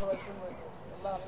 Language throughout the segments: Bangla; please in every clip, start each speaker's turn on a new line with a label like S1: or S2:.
S1: الله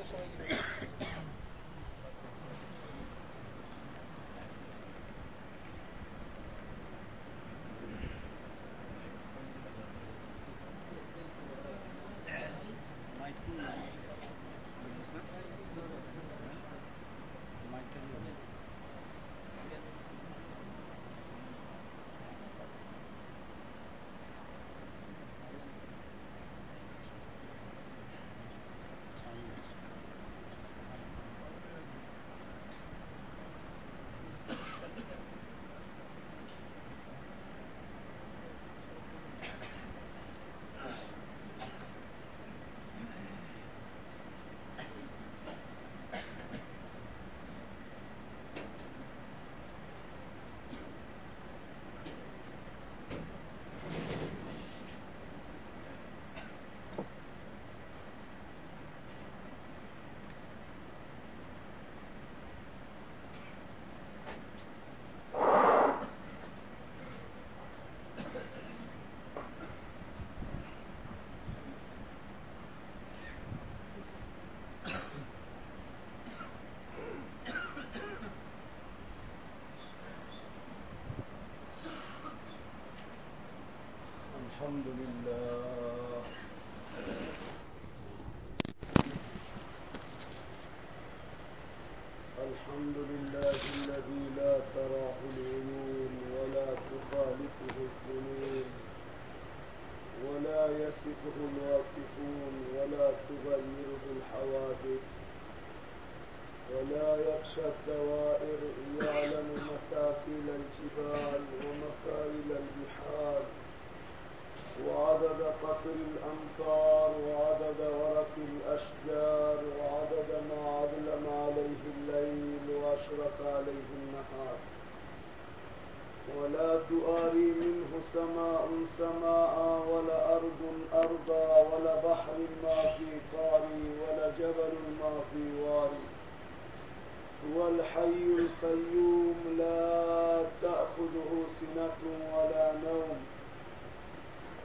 S1: هو الحي القيوم لا تأخذه سنة ولا نوم.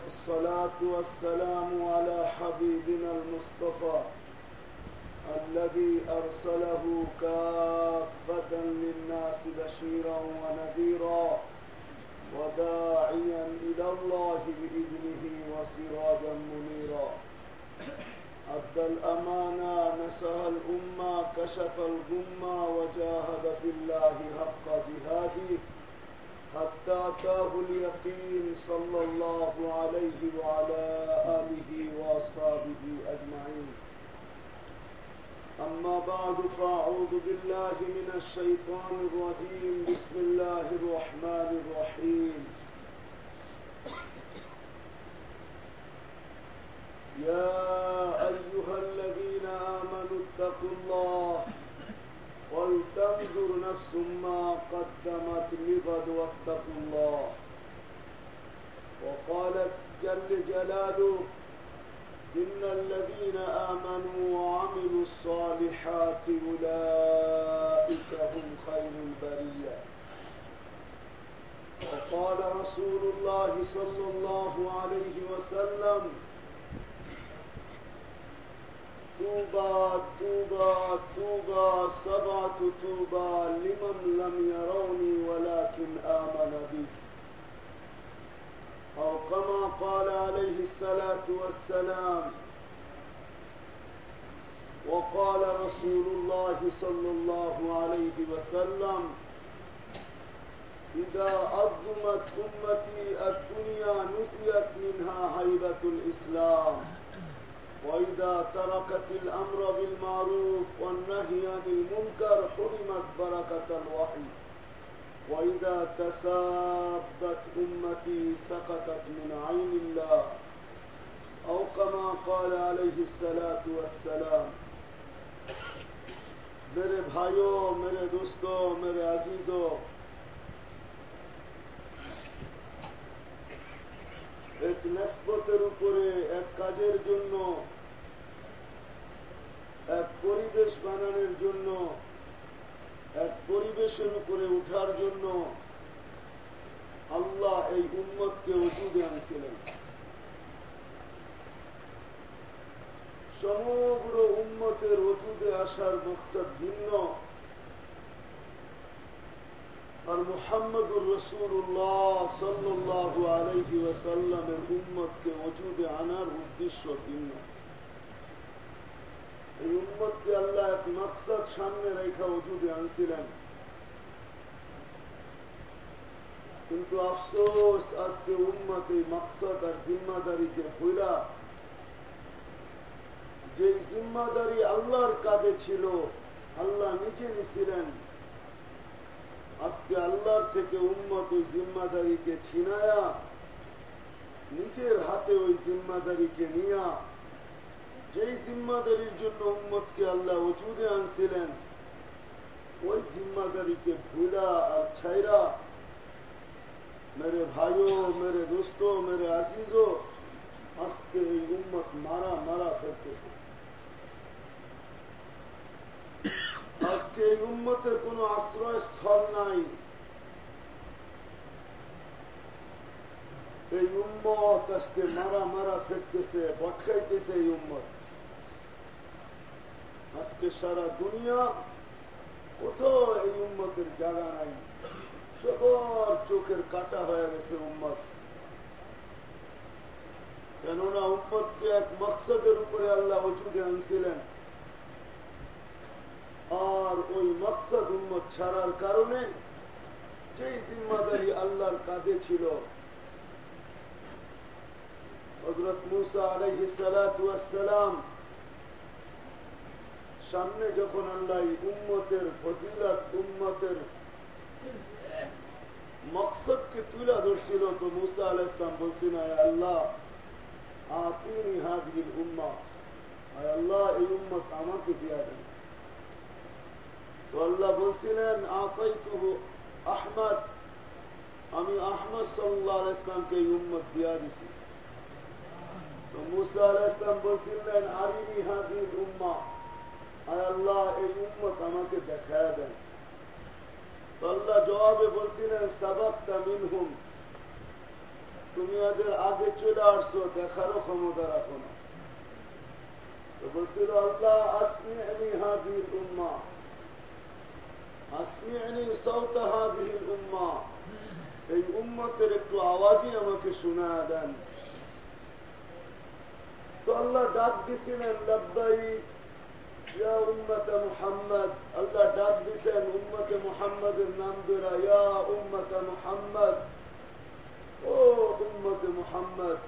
S1: الصلاة والسلام على حبيبنا المصطفى الذي أرسله كافة للناس بشيرا ونذيرا وداعيا إلى الله بإذنه وسراجا منيرا. أدى الأمانة نسها الأمة كشف الغمة وجاهد في الله حق جهاده حتى أتاه اليقين صلى الله عليه وعلى آله وأصحابه أجمعين. أما بعد فأعوذ بالله من الشيطان الرجيم. بسم الله الرحمن الرحيم. يا أيها الذين آمنوا اتقوا الله ولتنظر نفس ما قدمت لغد واتقوا الله. وقالت جل جلاله إن الذين آمنوا وعملوا الصالحات أولئك هم خير البرية. وقال رسول الله صلى الله عليه وسلم طوبى طوبى طوبى سبعة طوبى لمن لم يروني ولكن آمن بي. أو كما قال عليه الصلاة والسلام وقال رسول الله صلى الله عليه وسلم إذا عظمت أمتي الدنيا نسيت منها هيبة الإسلام. وإذا تركت الأمر بالمعروف والنهي عن المنكر حرمت بركة الوحي. وإذا تسابت أمتي سقطت من عين الله. أو كما قال عليه الصلاة والسلام. میرے بھائیوں میرے دوستوں میرے عزیزوں ایک নসবতের উপরে ایک کاجر জন্য এক পরিবেশ বানানোর জন্য, এক পরিবেশের উপরে উঠার জন্য আল্লাহ এই উন্মতকে ওজুদে আনছিলেন সমগ্র উন্মতের ওজুদে আসার মকসদ ভিন্ন। আর মোহাম্মদুর রসুল্লাহ সাল্লাহ আলহি ওয়াসাল্লামের উম্মতকে ওজুদে আনার উদ্দেশ্য ভিন্ন। এই উম্মতকে আল্লাহ এক মকসদ সামনে রেখা ওজুদে আনছিলেন। কিন্তু আফসোস, আজকে উম্মত এই মকসদ আর জিম্মাদারিকে ভুলা যে জিম্মাদারি আল্লাহর কাঁধে ছিল, আল্লাহ নিজে নিছিলেন। আজকে আল্লাহর থেকে উম্মত ওই জিম্মাদারিকে ছিনায়া, নিজের হাতে ওই জিম্মাদারিকে নিয়া যেই জিম্মাদারির জন্য উম্মতকে আল্লাহ ওজুদে আনছিলেন ওই জিম্মাদারিকে ভুলা আর ছাইরা মেরে ভাইও মেরে দোস্ত মেরে আজিজও আজকে এই উম্মত মারা মারা ফেলতেছে আজকে এই উম্মতের কোন আশ্রয়স্থল নাই এই উম্মত আজকে মারা মারা ফেরতেছে বটকাইতেছে এই উম্মত আজকে সারা দুনিয়া কোথাও এই উম্মতের জায়গা নাই? সবার চোখের কাটা হয়ে গেছে উম্মত। কেননা উম্মতকে এক মকসদের উপরে আল্লাহ ওজুদে আনছিলেন। আর ওই মকসদ উম্মত ছাড়ার কারণে যেই জিম্মাদারি আল্লাহর কাঁধে ছিল হজরত মুসা আলহ সালাম সামনে যখন আল্লাহ উম্মতের ফজিলত উম্মতের মকসদকে তুলা ধরছিল তো মুসা আল ইসলাম বলছি না আল্লাহ আতিনি হাদির উম্মা আল্লাহ এই উম্মত আমাকে দিয়া দেন তো আল্লাহ বলছিলেন আতাইতুহু আহমদ আমি আহমদ সাল্লাহ ইসলামকে এই উম্মত দিয়া দিছি তো মুসা আল ইসলাম বলছিলেন আরিনি হাদির উম্মা আয় আল্লাহ এই উম্মত আমাকে দেখায় দেন। আল্লাহ জবাবে বলছিলেন, সাবাক্তা মিনহুম। তুমি এদের আগে চলে আসছো, দেখারও ক্ষমতা রাখো না। বলছিল, আল্লাহ আসমি হাদির উম্মা। আসমিয়ানি সৌতা হাদির উম্মা। এই উম্মতের একটু আওয়াজই আমাকে শোনা দেন। তো আল্লাহ ডাক দিছিলেন লব্বাই ইয়া উম্মত মুহাম্মদ আল্লাহ ডাক দিছেন উম্মতে মুহাম্মদের নাম ধরা ইয়া উম্মত মুহাম্মদ ও উম্মতে মুহাম্মদ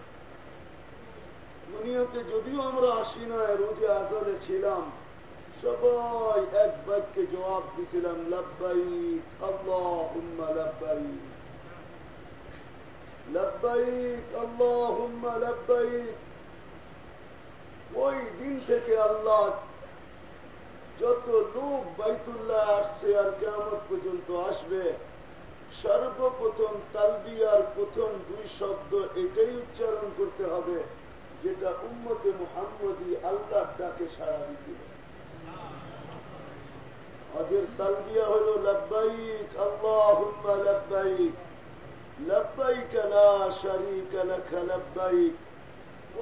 S1: দুনিয়াতে যদিও আমরা আসি না রোজে আসলে ছিলাম সবাই এক বাক্যে জবাব দিছিলাম লব্বাইক আল্লাহ হুম্মা লব্বাইক লব্বাইক আল্লাহ হুম্মা লব্বাইক ওই দিন থেকে আল্লাহ যত লোক বাইতুল্লাহ আসছে আর কেমন পর্যন্ত আসবে, সর্বপ্রথম তালবিয়ার প্রথম দুই শব্দ এটাই উচ্চারণ করতে হবে, যেটা উম্মতে মোহাম্মদী আল্লাহ ডাকে সাড়া দিছিল আজের তালবিয়া হল লব্বাইক, আল্লাহুম্মা লব্বাইক লব্বাইক লা শারীকা লাক, লব্বাইক।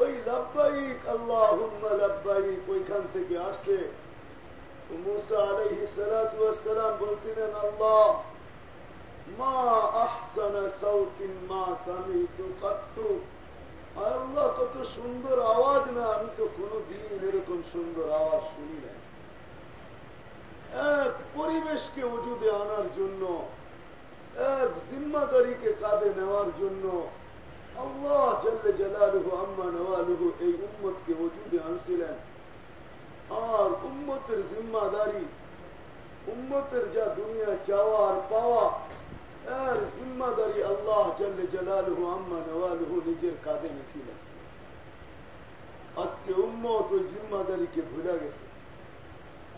S1: ওই লব্বাইক, আল্লাহুম্মা লব্বাইক ওইখান থেকে আসছে। মুসা আলাইহিস সালাতু ওয়াস সালাম বলছিলেন আল্লাহ মা আহসানা সাউতিন মা সামিতু কাত্তু আল্লাহ কত সুন্দর আওয়াজ না আমি তো কোনদিন এরকম সুন্দর আওয়াজ শুনি নাই এক পরিবেশকে ওজুদে আনার জন্য এক জিম্মাদারিকে কাঁধে নেওয়ার জন্য আল্লাহ জল্লে জালালুহু আম্মা নওয়ালুহু এই উম্মতকে ওজুদে আনছিলেন اور امت ذمہ داری، امت جا دنیا چاوا اور پاوا۔ ایر ذمہ داری اللہ جل جلالہ اما نوالہ نجر قادے نسیلہ اس کے امت و ذمہ داری کے بھولا گئے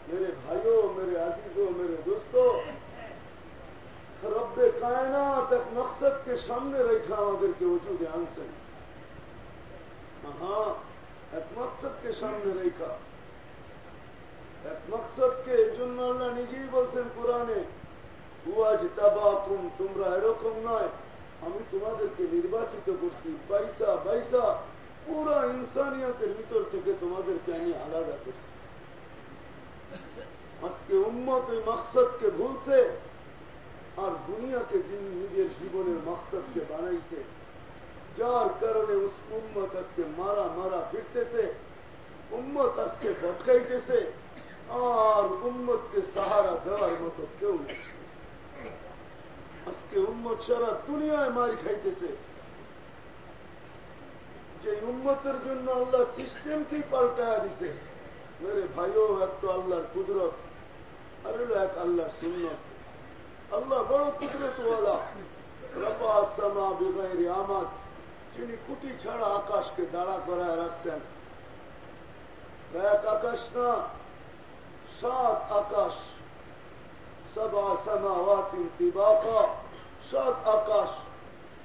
S1: میرے بھائیوں میرے عزیزوں میرے دوستوں رب کائنات ایک مقصد کے سامنے رکھا ہمارے کے وجود آنسر۔ ہاں ایک مقصد کے سامنے رکھا۔ এক মকসদকে এই জন্য আল্লাহ নিজেই বলছেন কোরআনে তোমরা এরকম নয়, আমি তোমাদেরকে নির্বাচিত করছি। পয়সা পয়সা পুরো ইনসানিয়তের ভিতর থেকে তোমাদেরকে আমি আলাদা করছি। আজকে উম্মত ওই মকসদকে ভুলছে আর দুনিয়াকে নিজের জীবনের মকসদকে বানাইছে। যার কারণে উম্মত আজকে মারা মারা ফিরতেছে, উম্মত আজকে ভটকাইতেছে আর উম্মতকে সাহারা দেওয়ার মতো কেউ আজকে উম্মত সারা দুনিয়ায় মারি খাইতেছে। যে উম্মতের জন্য আল্লাহ সিস্টেমকেই পাল্টায় দিছে। ভাইও, এক তো আল্লাহর কুদরত, আর হলো এক আল্লাহর সুন্নত। আল্লাহ বড় কুদরতওয়ালা। আমাদ যিনি কুটি ছাড়া আকাশকে দাঁড়া করায় রাখছেন। এক আকাশ না সাত আকাশ সাত আকাশ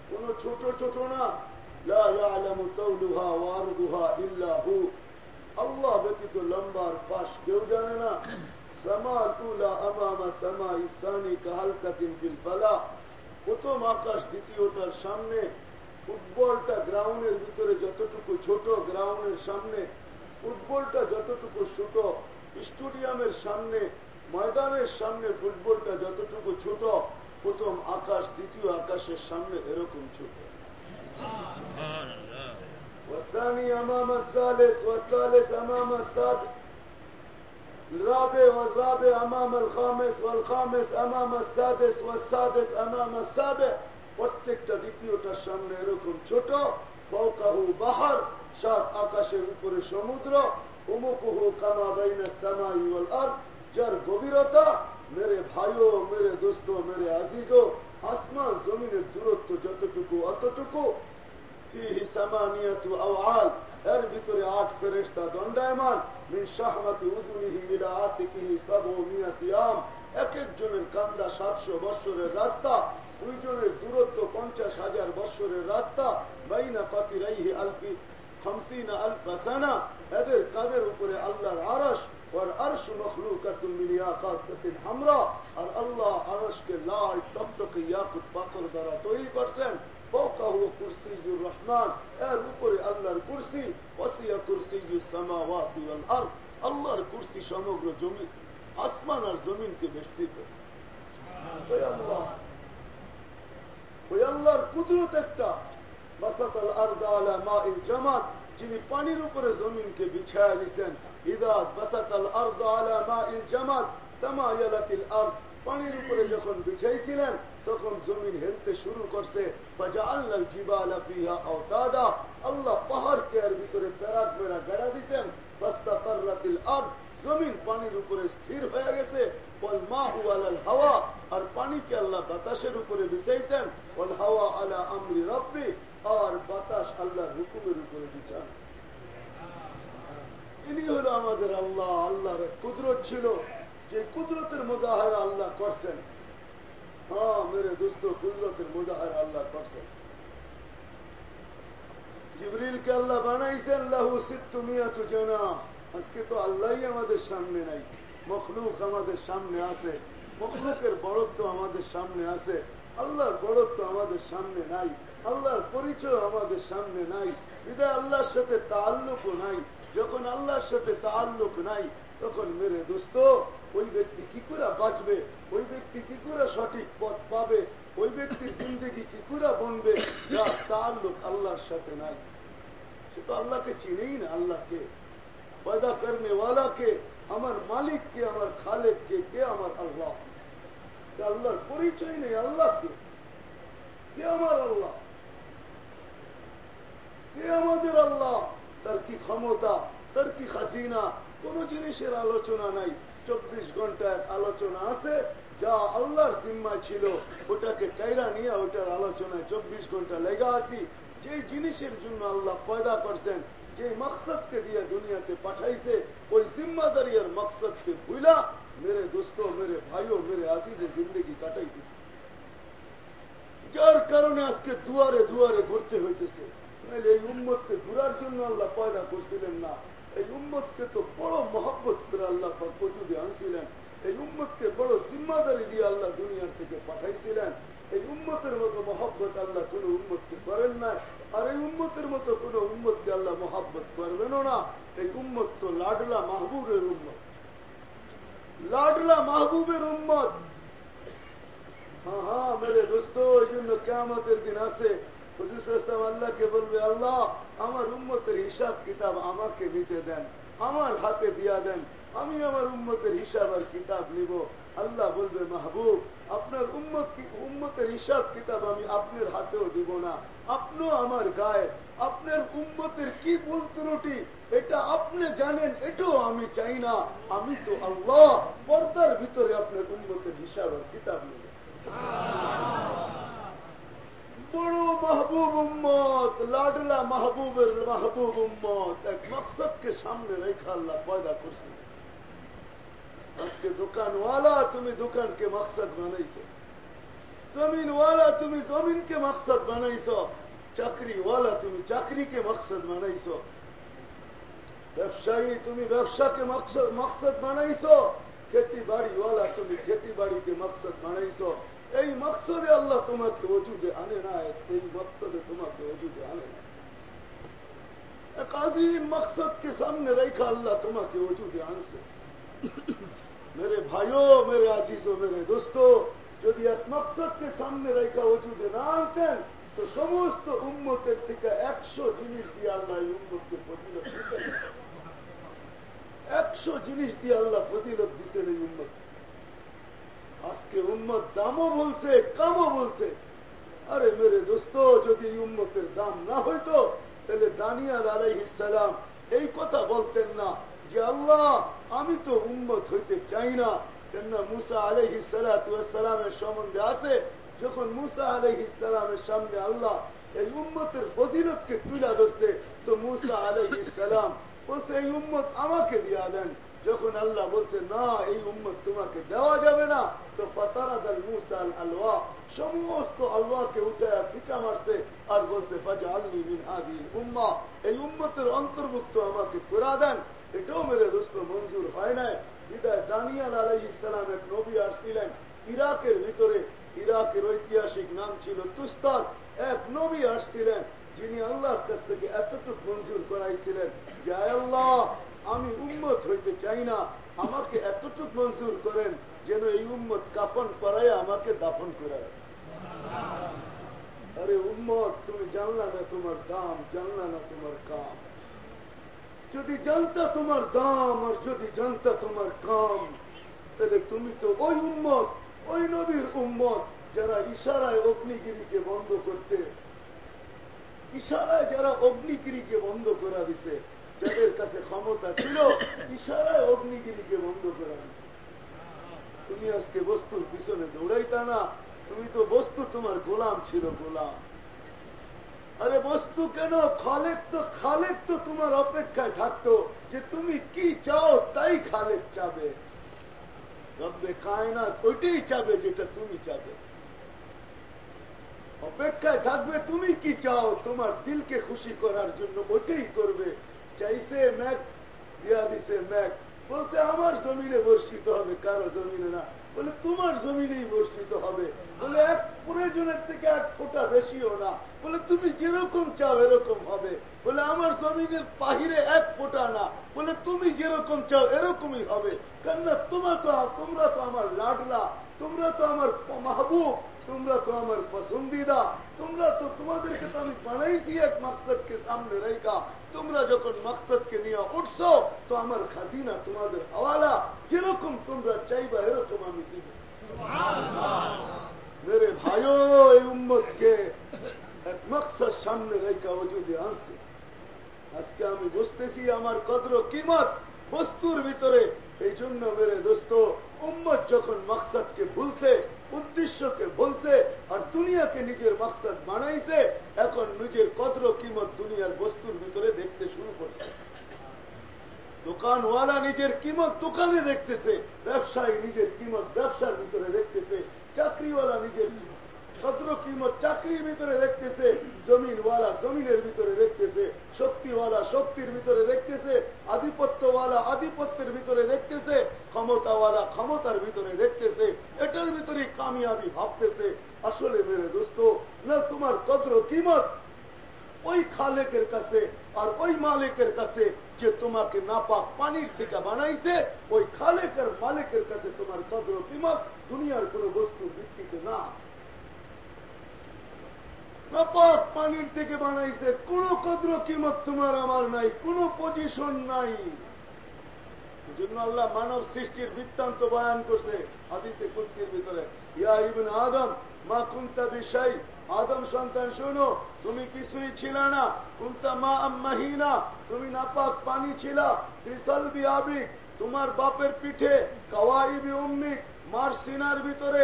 S1: কোন ছোট ছোট না। ব্যতীত লম্বার পাশ কেউ জানে না। প্রথম আকাশ, দ্বিতীয়টার সামনে। ফুটবলটা গ্রাউন্ডের ভিতরে যতটুকু ছোট, গ্রাউন্ডের সামনে। ফুটবলটা যতটুকু ছোট স্টেডিয়ামের সামনে ময়দানের সামনে ফুটবলটা যতটুকু ছোট প্রথম আকাশ দ্বিতীয় আকাশের সামনে এরকম ছোট والثاني أمام الثالث والثالث أمام السادس الرابع والرابع أمام الخامس والخامس أمام السادس والسادس أمام السابع প্রত্যেকটা দ্বিতীয়টার সামনে এরকম ছোট ফৌকাহু বাহার সাত আকাশের উপরে সমুদ্র যার গভীরতা মেরে ভাইও, মেরে দোস্ত, মেরে আজিজো আসমান জমিনের দূরত্ব যতটুকু অতটুকু এর ভিতরে আট ফেরেশতা দণ্ডায়মান, মিন এক কান্দা সাতশো বৎসরের রাস্তা, দুইজনের দূরত্ব পঞ্চাশ হাজার বৎসরের রাস্তা, বাইনা আলফি খামসিনা আলফা সানা এদের কাদের উপরে আল্লাহর আরস ওর আরশ মখলুকাতুমিলিয়াকাতিল হামরা। আর আল্লাহ আরশকে লাল টকটকে ইয়াকুত পাথর দ্বারা তৈরি করছেন। সমগ্র জমি আসমান আর কুদরত একটা। জামাত। যিনি পানির উপরে জমিনকে বিছায়া দিছেন ইদাত বাসাতাল আরদা আলা মাইল জামাত তামায়ালাতিল আরদ। পানির উপরে যখন বিছাইছিলেন, তখন জমিন হেলতে শুরু করছে আল্লাহ পাহাড়কে এর ভিতরে প্যারাক মেরা গেড়া দিছেন জমিন পানির উপরে স্থির হয়ে গেছে হাওয়া। আর পানিকে আল্লাহ বাতাসের উপরে বিছাইছেন ওল হাওয়া আলা আমরি রব্বি। আর বাতাস আল্লাহর হুকুমের উপরে বিছান ইনি হলো আমাদের আল্লাহ, আল্লাহর কুদরত ছিল। যে কুদরতের মোজাহারা আল্লাহ করছেন। হ্যাঁ মেরে দোস্ত, কুদরতের মোজাহারা আল্লাহ করছেন। জিবরিলকে আল্লাহ বানাইছেন জানা। আজকে তো আমাদের সামনে নাই। মখলুক আমাদের সামনে আছে। মখলুকের বড়ত্ব আমাদের সামনে আছে। আল্লাহর বড়ত্ব আমাদের সামনে নাই। আল্লাহর পরিচয় আমাদের সামনে নাই। বিদায় আল্লাহর সাথে তাল্লুকও নাই। যখন আল্লাহর সাথে তাল্লুক নাই, তখন মেরে দোস্ত, ওই ব্যক্তি কি করে বাঁচবে? ওই ব্যক্তি কি করে সঠিক পথ পাবে? ওই ব্যক্তির জিন্দগি কি করে বনবে? যা তাল্লুক আল্লাহর সাথে নাই। সে তো আল্লাহকে চিনেই না, আল্লাহকে। পয়দা করনে ওয়ালাকে, আমার মালিককে, আমার খালেককে, কে আমার আল্লাহ? আল্লাহর পরিচয় নেই আল্লাহকে। কে আমার আল্লাহ? আমাদের আল্লাহ, তার কি ক্ষমতা, তার কি খাসিনা কোন জিনিসের আলোচনা নাই। চব্বিশ ঘণ্টার আলোচনা আছে, যা আল্লাহর জিম্মা ছিল, ওটাকে কায়রা নিয়ে ওটার আলোচনায় চব্বিশ ঘণ্টা লেগা আসি যে জিনিসের জন্য আল্লাহ পয়দা করছেন যে মকসদকে দিয়ে দুনিয়াতে পাঠাইছে, ওই জিম্মাদারি আর মকসদকে ভুলা মেরে দোস্ত, মেরে ভাইও, মেরে আজিজে জিন্দগি কাটাইতেছে। যার কারণে আজকে দুয়ারে দুয়ারে ঘুরতে হইতেছে। নাহলে এই উম্মতকে ঘুরার জন্য আল্লাহ পয়দা করছিলেন না। এই উম্মতকে তো বড় মহব্বত করে আল্লাহ পদ্ধতি আনছিলেন। এই উম্মতকে বড় জিম্মাদারি দিয়ে আল্লাহ দুনিয়ার থেকে পাঠাইছিলেন। এই উম্মতের মতো মহব্বত আল্লাহ কোন উম্মতকে করেন নাই আর এই উম্মতের মতো কোন উম্মতকে আল্লাহ মহব্বত করবেনও না। এই উম্মত তো লাডলা মাহবুবের উম্মত। লাডলা মাহবুবের উম্মত। হ্যাঁ হ্যাঁ মেরে দোস্ত, ওই জন্য কেমতের দিন আছে। আল্লাহকে বলবে, আল্লাহ, আমার উম্মতের হিসাব কিতাব আমাকে নিতে দেন, আমার হাতে দিয়া দেন, আমি আমার উম্মতের হিসাব আর কিতাব নিব। আল্লাহ বলবে, মাহবুব, আপনার উম্মত উম্মতের হিসাব কিতাব আমি আপনার হাতেও দিব না। আপনিও আমার গায়ে, আপনার উম্মতের কি ভুল ত্রুটি এটা আপনি জানেন, এটাও আমি চাই না। আমি তো আল্লাহ, পর্দার ভিতরে আপনার উম্মতের হিসাব আর কিতাব নেব। বড় মাহবুব উম্মত লাডলা মাহবুবের মাহবুব উম্মত এক মকসদকে সামনে রেখা আল্লাহ পয়দা করছে আজকে দোকানওয়ালা তুমি দোকানকে মকসদ বানাইছো জমিনওয়ালা তুমি জমিনকে মকসদ বানাইছো চাকরিওয়ালা তুমি চাকরিকে মকসদ বানাইছো ব্যবসায়ী তুমি ব্যবসাকে মকসদ বানাইছো খেতি বাড়িওয়ালা তুমি খেতি বাড়িকে মকসদ বানাইছো এই মকসদে আল্লাহ তোমাকে ওজুদে আনে না এই মকসদে তোমাকে ওজুদে আনে না এক আজিম মকসদকে সামনে রেখা আল্লাহ তোমাকে ওজুদে আনছে। মেরে ভাইও, মেরে আসিস মেরে দোস্ত, যদি এক মকসদকে সামনে রেখা ওজুদে না আনতেন, তো সমস্ত উন্মতের থেকে একশো জিনিস দিয়ে আল্লাহ এই উন্মতকে ফজিলত দিতেন। একশো জিনিস দিয়ে আল্লাহ ফজিলত দিচ্ছেন এই উন্মত আজকে উন্মত দামও বলছে, কামও বলছে। আরে মেরে দোস্ত, যদি উন্মতের দাম না হইতো, তাহলে দানিয়াল আলাইহিসালাম এই কথা বলতেন না যে, আল্লাহ, আমি তো উন্মত হইতে চাই না। কেননা মুসা আলহি সম্বন্ধে আছে? যখন মুসা সামনে আল্লাহ এই উম্মতের ফজিলতকে তুলে ধরছে, তো মুসা আলহি সালাম বলছে, এই আমাকে দিয়া দেন। যখন আল্লাহ বলছে, না, এই উম্মত তোমাকে দেওয়া যাবে না। তো ফতারাদ মুসাল আলওয়া, সমস্ত আল্লাহকে উঠে ফিকা মারছে আর বলছে ফাজা আল্লি বিন আদিল উম্মা। এই উম্মতের অন্তর্ভুক্ত আমাকে করা দেন। এটাও মেরে দোস্ত মঞ্জুর হয় নাই। বিদায় দানিয়াল আলাই ইসলাম এক নবী আসছিলেন ইরাকের ভিতরে। ইরাকের ঐতিহাসিক নাম ছিল তুস্তার। এক নবী আসছিলেন, যিনি আল্লাহর কাছ থেকে এতটুক মঞ্জুর করাইছিলেন যে আল্লাহ আমি উম্মত হইতে চাই না। আমাকে এতটুক মঞ্জুর করেন যেন এই উম্মত কাফন করাই আমাকে দাফন করায় আরে উম্মত, তুমি জানলা না তোমার দাম, জানলা না তোমার কাম। যদি জানতা তোমার দাম আর যদি জানতা তোমার কাম, তাহলে তুমি তো ওই উম্মত, ওই নবীর উম্মত যারা ইশারায় অগ্নিগিরিকে বন্ধ করতে, ইশারায় যারা অগ্নিগিরিকে বন্ধ করা দিছে যাদের কাছে ক্ষমতা ছিল, ইশারায় অগ্নিগিরিকে বন্ধ করা দিছে তুমি আজকে বস্তুর পিছনে দৌড়াইতা না, তুমি তো বস্তু তোমার গোলাম ছিল গোলাম। আরে বস্তু কেন? খালেক তো খালেক তো তোমার অপেক্ষায় থাকতো যে তুমি কি চাও তাই খালেক চাবে। রব্বে কায়নাত ওইটাই চাবে যেটা তুমি চাবে। অপেক্ষায় থাকবে, তুমি কি চাও? তোমার দিলকে খুশি করার জন্য ওইটাই করবে। চাইছে ম্যাক দিয়া দিছে ম্যাক বলছে আমার জমিনে বর্ষিত হবে কারও জমিনে না বলে তোমার জমিনেই বর্ষিত হবে বলে এক প্রয়োজনের থেকে এক ফোটা বেশিও না বলে তুমি যেরকম চাও এরকম হবে বলে আমার জমিনের বাহিরে এক ফোটা না বলে তুমি যেরকম চাও এরকমই হবে কেননা তোমার তো তোমরা তো আমার লাডলা তোমরা তো আমার মাহবুব তোমরা তো আমার পছন্দিদা তোমরা তো তোমাদেরকে তো আমি বানাইছি এক মকসদকে সামনে রেখা। তোমরা যখন মকসদকে নিয়ে উঠছো তো আমার খাজিনা তোমাদের হওয়ালা যেরকম তোমরা চাইবা এরকম আমি দিব। মেরে ভাইও এই উম্মতকে এক মকসদ সামনে রেখা ও যদি আনছে। আজকে আমি বুঝতেছি আমার কদর কিমত বস্তুর ভিতরে এই জন্য মেরে দোস্ত উম্মত যখন মকসদকে ভুলছে উদ্দেশ্যকে ভুলছে আর দুনিয়াকে নিজের মকসদ বানাইছে, এখন নিজের কদ্র কিমত দুনিয়ার বস্তুর ভিতরে দেখতে শুরু করছে। দোকানওয়ালা নিজের কিমত দোকানে দেখতেছে, ব্যবসায়ী নিজের কিমত ব্যবসার ভিতরে দেখতেছে, চাকরিওয়ালা নিজের কদর কিমত চাকরির ভিতরে দেখতেছে, জমিনওয়ালা জমিনের ভিতরে দেখতেছে, শক্তিওয়ালা শক্তির ভিতরে দেখতেছে, আধিপত্যওয়ালা আধিপত্যের ভিতরে দেখতেছে, ক্ষমতাওয়ালা ক্ষমতার ভিতরে দেখতেছে, এটার ভিতরে কামিয়াবি ভাবতেছে। আসলে মেরে দোস্ত, না তোমার কদর কিমত? ওই খালেকের কাছে আর ওই মালিকের কাছে যে তোমাকে নাপাক পানির থেকে বানাইছে, ওই খালেকের মালিকের কাছে তোমার কদর কিমত? দুনিয়ার কোন বস্তু ভিত্তিতে না। নাপাক পানির থেকে বানাইছে। কোন কদর কিমত তোমার আমার নাই, কোন পজিশন নাই। জন্য আল্লাহ মানব সৃষ্টির বৃত্তান্ত বয়ান করছে হাদিসে কুদ্দির ভিতরে। ইয়া ইবন আদম, মা কুন্তা বিষয় আদম সন্তান, শোনো, তুমি কিছুই ছিল না। কুন্তা মা আম্মাহিনা, তুমি নাপাক পানি ছিল। ত্রিসলবি আবিক, তোমার বাপের পিঠে কাওয়াইবি উম্মিক। মার সিনার ভিতরে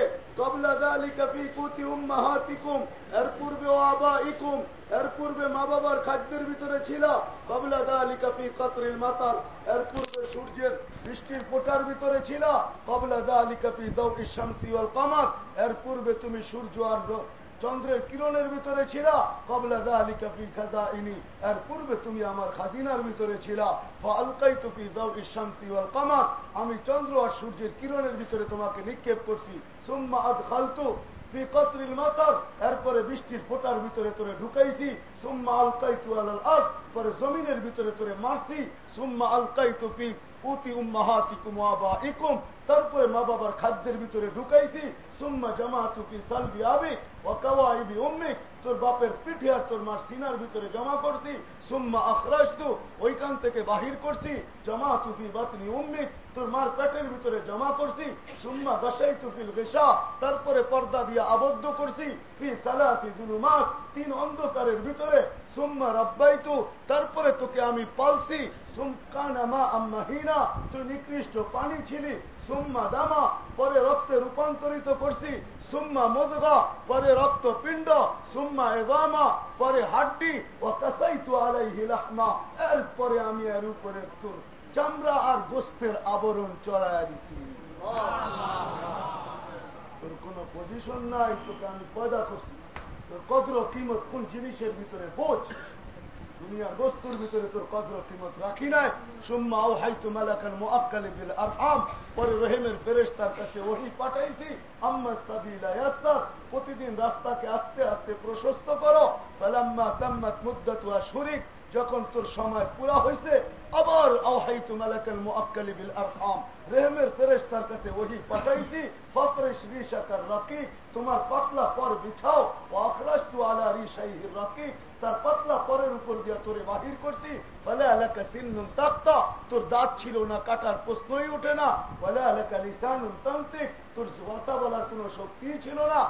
S1: এর পূর্বে ও আবাইকুম, এর পূর্বে মা বাবার খাদ্যের ভিতরে ছিল, কবলা দা আলী কাপি কাতরিল মাতাল, এর পূর্বে সূর্যের বৃষ্টির ফোটার ভিতরে ছিল, কবলা দা আলী কাপি দৌ ওয়াল কামার, এর পূর্বে তুমি সূর্য আর চন্দ্রের কিরণের ভিতরে ছিল, কবলা দালিকা ফি খাজাইনি। এর পূর্বে তুমি আমার খাজিনার ভিতরে ছিল। ফালকাইতু ফি দাউকি শামসি ওয়াল কামার। আমি চন্দ্র আর সূর্যের কিরণের ভিতরে তোমাকে নিক্ষেপ করছি। সুম্মা আদখালতু ফি কতরিল মাতার। এরপরে বৃষ্টির ফোটার ভিতরে তোরে ঢুকাইছি। সুম্মা আরদ পরে জমিনের ভিতরে তোরে মারছি। সুম্মা আলকাইতু ফি উতি উম্মাহাতিকুম ওয়া আবাইকুম। তারপরে মা বাবার খাদ্যের ভিতরে ঢুকাইছি। সুম্মা জামাতু ফি সালবি আবিক। তোর বাপের পিঠে আর তোর মার সিনার ভিতরে জমা করছি, সুম্মা আখরাজতু, ওইখান থেকে বাহির করছি, জামাতু ফি বাতনি তোর মার পেটের ভিতরে জমা করছি, সুম্মা গাসাইতু ফিল গিশা, তারপরে পর্দা দিয়ে আবদ্ধ করছি, ফি সালাতি তিন অন্ধকারের ভিতরে, সুম্মা রাব্বাইতু, তারপরে তোকে আমি পালছি সুমকানামা আম্মাহিনা তুই নিকৃষ্ট পানি ছিলি সুম্মা দামা, পরে রক্তে রূপান্তরিত করছি। সুম্মা মদগা, পরে রক্ত পিণ্ড সুম্মা এদামা পরে হাড্ডি। ও কাসাইতু আলাইহি লাহমা, এরপরে আমি এর উপরে তোর চামড়া আর গোস্তের আবরণ চড়াইয়া দিছি। তোর কোন পজিশন নাই, তোকে আমি পয়দা করছি। তোর কদর কিমত কোন জিনিসের ভিতরে বোঝ? দুনিয়ার বস্তুর ভিতরে তোর কদর কিমত রাখি নাই। সুম্মা ও হাইতু মালাকাল মুআক্কালি বিল আরহাম। পরে রহিমের ফেরেশতার কাছে ওহি পাঠাইছি, আম্মা সাবিলা ইয়াসসার প্রতিদিন রাস্তাকে আস্তে আস্তে প্রশস্ত করো। ফালাম্মা তাম্মাত মুদ্দাতু আশহুরিক যখন তোর সময় পুরা হয়েছে আবার আওহাইতু মালাকাল মুআক্কালি বিল আরহাম। রেহমের ফেরেশতার কাছে ওহি পাঠাইছি ফাফরিশ রিশাকার রাকিক, তোমার পাতলা পর বিছাও ও আখরাজতু আলা রিশাইহির রাকিক, তার পাতলা পরের উপর দিয়ে তোরে বাহির করছি। বলে এলাকা সিন্নুন তাক্তা, তোর দাঁত ছিল না, কাটার প্রশ্নই ওঠে না। বলে এলাকা লিসানুন তান্ত্রিক তোর কথা বলার কোন শক্তি ছিল না।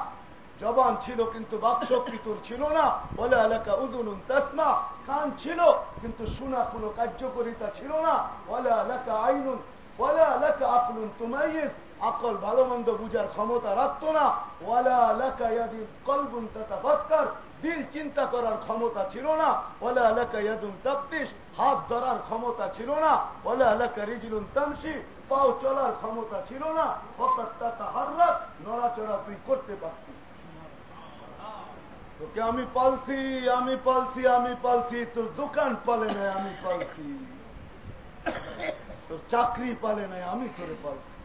S1: জবান ছিল কিন্তু বাকশক্তি তোর ছিল না। বলে এলাকা উদুনুন তাসমা। কান ছিল কিন্তু শোনা কোনো কার্যকরিতা ছিল না। বলে এলাকা আইনুন। বলে এলাকা আকলুন তুমাইস আকল ভালো মন্দ বুঝার ক্ষমতা রাখতো না। ওয়ালা এলাকা ইয়াদিন কলবুন তাতাফাক্কার। দিল চিন্তা করার ক্ষমতা ছিল না। ওলা এলাকা ইয়াদুন তাপ্তিস হাত ধরার ক্ষমতা ছিল না। ওলা এলাকা রিজলুন তামসি পাও চলার ক্ষমতা ছিল না। টাকা হাররাত নড়াচড়া তুই করতে পারতিস। তোকে আমি পালছি আমি পালছি আমি পালছি, তোর দোকান পালে নাই, আমি পালছি। তোর চাকরি পালে নাই, আমি তোরে পালছি।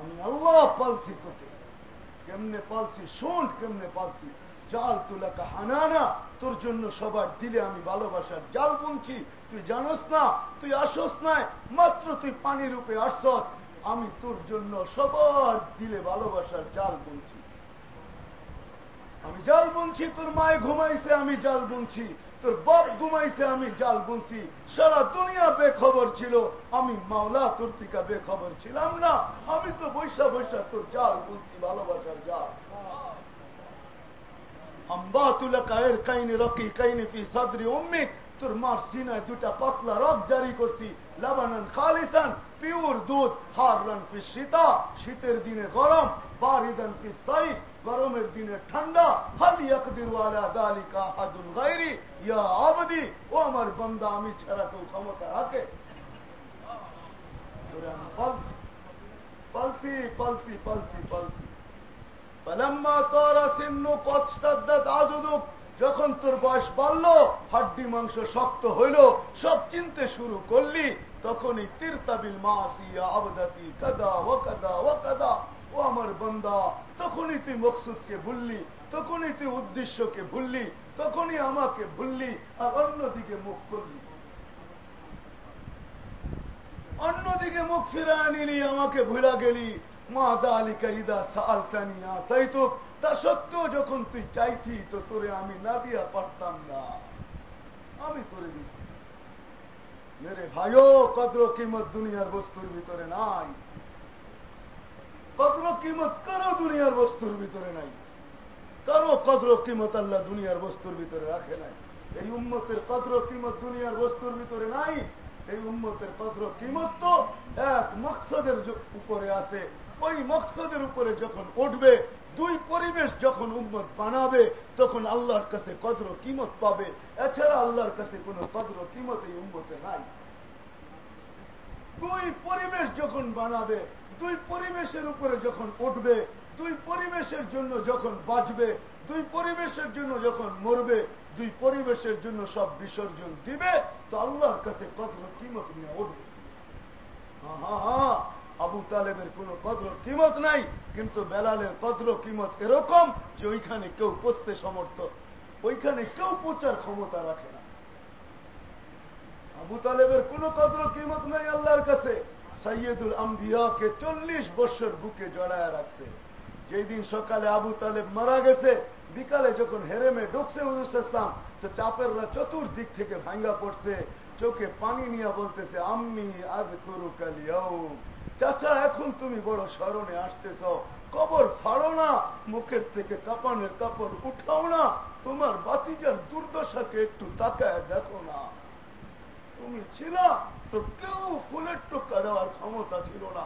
S1: আমি আল্লাহ পালছি তোকে। কেমনে পালছি? শোন কেমনে পালছি? জাল তুলাকা হানানা তোর জন্য সবার দিলে আমি ভালোবাসার জাল বুনছি। তুই জানোস না, তুই আসস নাই, মাত্র তুই পানি রূপে আসস। আমি তোর জন্য সবার দিলে ভালোবাসার জাল বুনছি। আমি জাল বুনছি, তোর মায় ঘুমাইছে, আমি জাল বুনছি। তোর বাপ ঘুমাইছে, আমি জাল বুনছি। সারা দুনিয়া বেখবর ছিল, আমি মাওলা তোর থেকে বেখবর ছিলাম না। আমি তো বৈশা বৈশা তোর জাল বুনছি, ভালোবাসার জাল। তোর মার সিনায় দুটা পাতলা রক জারি করছি, লাবানান খালিসান, পিওর দুধ, হাররান ফি শীতা। শীতের দিনে গরম, বারিদান ফি সাইদ। গরমের দিনে ঠান্ডা ইয়া আবদি, ও আমার বন্দা, আমি ছাড়া কেউ ক্ষমতা রাখে পালসি পালসি পালসি পালসি পালাম্মা তোরা সিন্নু কচ্ছাদ্দাত যখন তোর বয়স বাড়লো, হাড্ডি মাংস শক্ত হইল, সব চিনতে শুরু করলি, তখনই তীর্তাবিল মাসিয়া আবদাতি, কাদা ও কাদা ও কাদা। ও আমার বন্দা, তখনই তুই মকসুদকে ভুললি, তখনই তুই উদ্দেশ্যকে ভুললি, তখনই আমাকে ভুললি আর অন্যদিকে মুখ করলি। অন্যদিকে মুখ ফিরায় নিলি আমাকে ভুলা গেলি। সালতানিয়া তাই তো, তা সত্ত্বেও যখন তুই চাইতি, তো তোরে আমি না দিয়া পারতাম না। আমি দিছি। মেরে ভাইও কদ্র কিমত দুনিয়ার বস্তুর ভিতরে নাই। কদ্র কিমত কারও দুনিয়ার বস্তুর ভিতরে নাই। কারও কদ্র কিমত আল্লাহ দুনিয়ার বস্তুর ভিতরে রাখে নাই। এই উম্মতের কদ্র কিমত দুনিয়ার বস্তুর ভিতরে নাই। এই উম্মতের কদ্র কিমত তো এক মকসদের উপরে আছে। ওই মকসদের উপরে যখন উঠবে, দুই পরিবেশ যখন উম্মত বানাবে, তখন আল্লাহর কাছে কদ্র কিমত পাবে। এছাড়া আল্লাহর কাছে কোন কদ্র কিমত এই উম্মতে নাই। দুই পরিবেশ যখন বানাবে দুই পরিবেশের উপরে যখন উঠবে, দুই পরিবেশের জন্য যখন বাঁচবে, দুই পরিবেশের জন্য যখন মরবে, দুই পরিবেশের জন্য সব বিসর্জন দিবে, তো আল্লাহর কাছে কদ্র কিমত নিয়ে উঠবে। আবু তালেবের কোন কদ্র কিমত নাই, কিন্তু বেলালের কদ্র কিমত এরকম যে ওইখানে কেউ পচতে সমর্থ, ওইখানে কেউ পচার ক্ষমতা রাখে না। আবু তালেবের কোন কদ্র কিমত নাই আল্লাহর কাছে। সৈয়দুল আম্বিয়াকে চল্লিশ বছর বুকে জড়ায় রাখছে। যেই দিন সকালে আবু তালেব মারা গেছে, বিকালে যখন হেরেমে ঢুকছে ইসলাম তো চাপেররা চতুর্দিক থেকে ভাঙ্গা পড়ছে। চোখে পানি নিয়ে বলতেছে, আম্মি আদ করু কালিয়াও চাচা, এখন তুমি বড় স্মরণে আসতেছ। কবর ফাড়ো না, মুখের থেকে কাপানের কাপড় উঠাও না। তোমার বাতিজার দুর্দশাকে একটু তাকায় দেখো না। তুমি ছিল, তো কেউ ফুলের টোকা দেওয়ার ক্ষমতা ছিল না।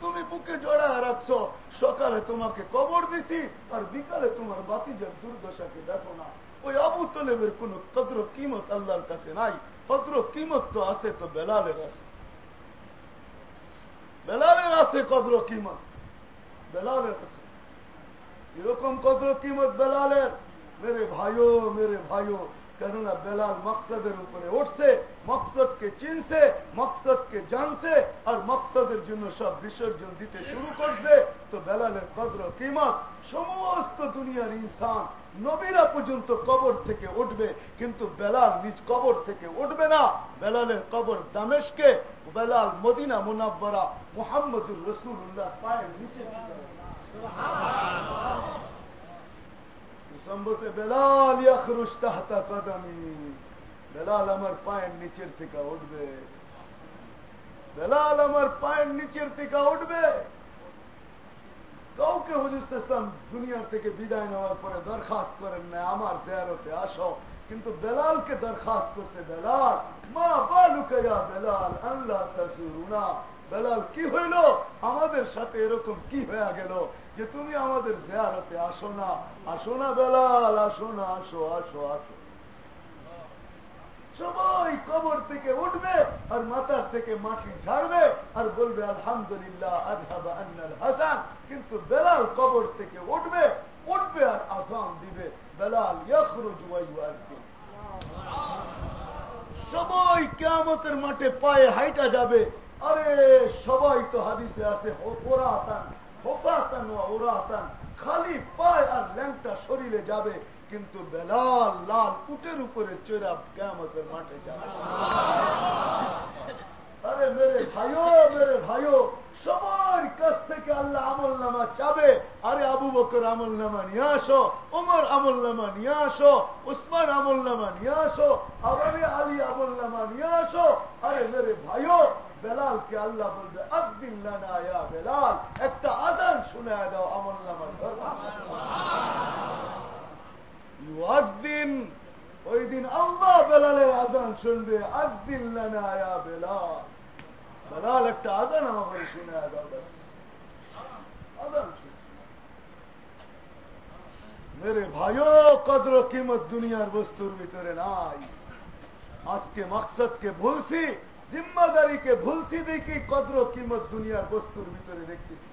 S1: তুমি বুকে জড়ায় রাখছো, সকালে তোমাকে কবর দিছি, আর বিকালে তোমার বাতিজার দুর্দশাকে দেখো না। ওই আবু তলেবের কোন কদ্র কিমত আল্লাহর কাছে নাই। কদ্র কিমত তো আছে, তো বেলালের আছে। বেলালের আছে কদ্র কিমত। বেলালের আছে। এরকম কদ্র কিমত বেলালের? মেরে ভাইও মেরে ভাইও। কেননা বেলাল মকসদের উপরে উঠছে, মকসদকে চিনছে, মকসদকে জানছে, আর মকসদের জন্য সব বিসর্জন দিতে শুরু করছে। তো বেলালের কদ্র কিমত, সমস্ত দুনিয়ার ইনসান নবীরা পর্যন্ত কবর থেকে উঠবে, কিন্তু বেলাল নিজ কবর থেকে উঠবে না। বেলালের কবর দামেশকে, বেলাল মদিনা মুনাব্বরা, মোহাম্মদুর রসুল্লাহ পায়ের নিচে সম্বসে বেলাল ইয়াখরুশ তাহতা কদমি বেলাল আমার পায়ের নিচের থেকে উঠবে বেলাল আমার পায়ের নিচের থেকে উঠবে কাউকে হুজুর ইসলাম দুনিয়ার থেকে বিদায় নেওয়ার পরে দরখাস্ত করেন না আমার জেয়ারতে আসো কিন্তু বেলালকে দরখাস্ত করছে বেলাল মা বালুকায়া বেলাল আল্লাহ তাসুরুনা বেলাল কি হইল আমাদের সাথে এরকম কি হয়ে গেল যে তুমি আমাদের জেয়ারতে আসো না আসো না বেলাল, আসো না, আসো আসো আসো। সবাই কবর থেকে উঠবে আর মাথার থেকে মাটি ঝাড়বে আর বলবে, আলহামদুলিল্লাহ হাসান। কিন্তু বেলাল কবর থেকে উঠবে উঠবে আর আসান দিবে। বেলাল সবাই কেয়ামতের মাঠে পায়ে হাইটা যাবে। আরে, সবাই তো হাদিসে আছে ওরা আতান হোফাতান ওরা আতান খালি পায় আর ল্যাংটা শরীরে যাবে কিন্তু বেলাল লাল উটের উপরে চোরা কেমতের মাঠে যাবে। আরে মেরে ভাইও মেরে ভাইও সবার কাছ থেকে আল্লাহ আমল নামা চাবে। আরে আবু বকর আমল নামা নিয়ে আসো ওমর আমল নামা নিয়ে আসো উসমান আমল নামা নিয়ে আসো আরে আলী আমল নামা নিয়ে আসো। আরে মেরে ভাইও বেলালকে আল্লাহ বলবে আব্দিল্লানা বেলাল একটা আজান শুনে দাও আমল নামার ইউদ্দিন ওই দিন আল্লাহ বেলালের আজান শুনবে আব্দিল্লানা বেলাল বেলাল একটা আজান আমাকে শুনে দাও ব্যাস আজান শুনে মেরে ভাইও কদর কিমত দুনিয়ার বস্তুর ভিতরে নাই আজকে মকসদকে ভুলছি জিম্মাদারিকে ভুলছি দেখি কদর কিমত দুনিয়ার বস্তুর ভিতরে দেখতেছি।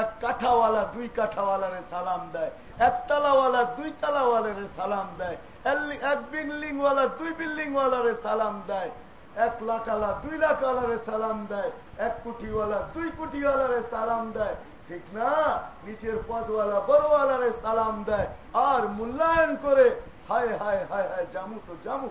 S1: এক কাঠাওয়ালা দুই কাঠাওয়ালারে সালাম দেয়, এক তালাওয়ালা দুই তালাওয়ালারে সালাম দেয়, এক বিল্ডিং ওয়ালা দুই বিল্ডিং ওয়ালারে সালাম দেয়, এক লাখালা দুই লাখালারে সালাম দেয়, এক কোটিওয়ালা দুই কোটিওয়ালারে সালাম দেয়। ঠিক না? নিচের পদওয়ালা, বড়ওয়ালারে সালাম দেয়। আর মূল্যায়ন করে হায় হায় হায় হায়, জামু তো জামু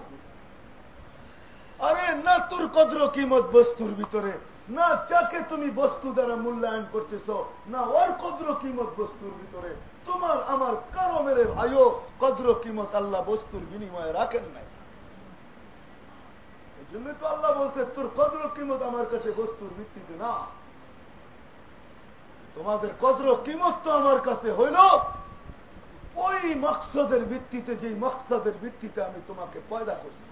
S1: আরে না তোর কদ্র কিমত বস্তুর ভিতরে, না যাকে তুমি বস্তু দ্বারা মূল্যায়ন করতেছ, না ওর কদ্র কিমত বস্তুর ভিতরে। তোমার আমার কারও মেরে ভাইও কদ্র কিমত আল্লাহ বস্তুর বিনিময়ে রাখেন নাই। জন্য তো আল্লাহ বলছে, তোর কদ্র কিমত আমার কাছে বস্তুর ভিত্তিতে না। তোমাদের কদ্র কিমত তো আমার কাছে হইল, ওই মকসদের ভিত্তিতে যে মকসদের ভিত্তিতে আমি তোমাকে পয়দা করছি।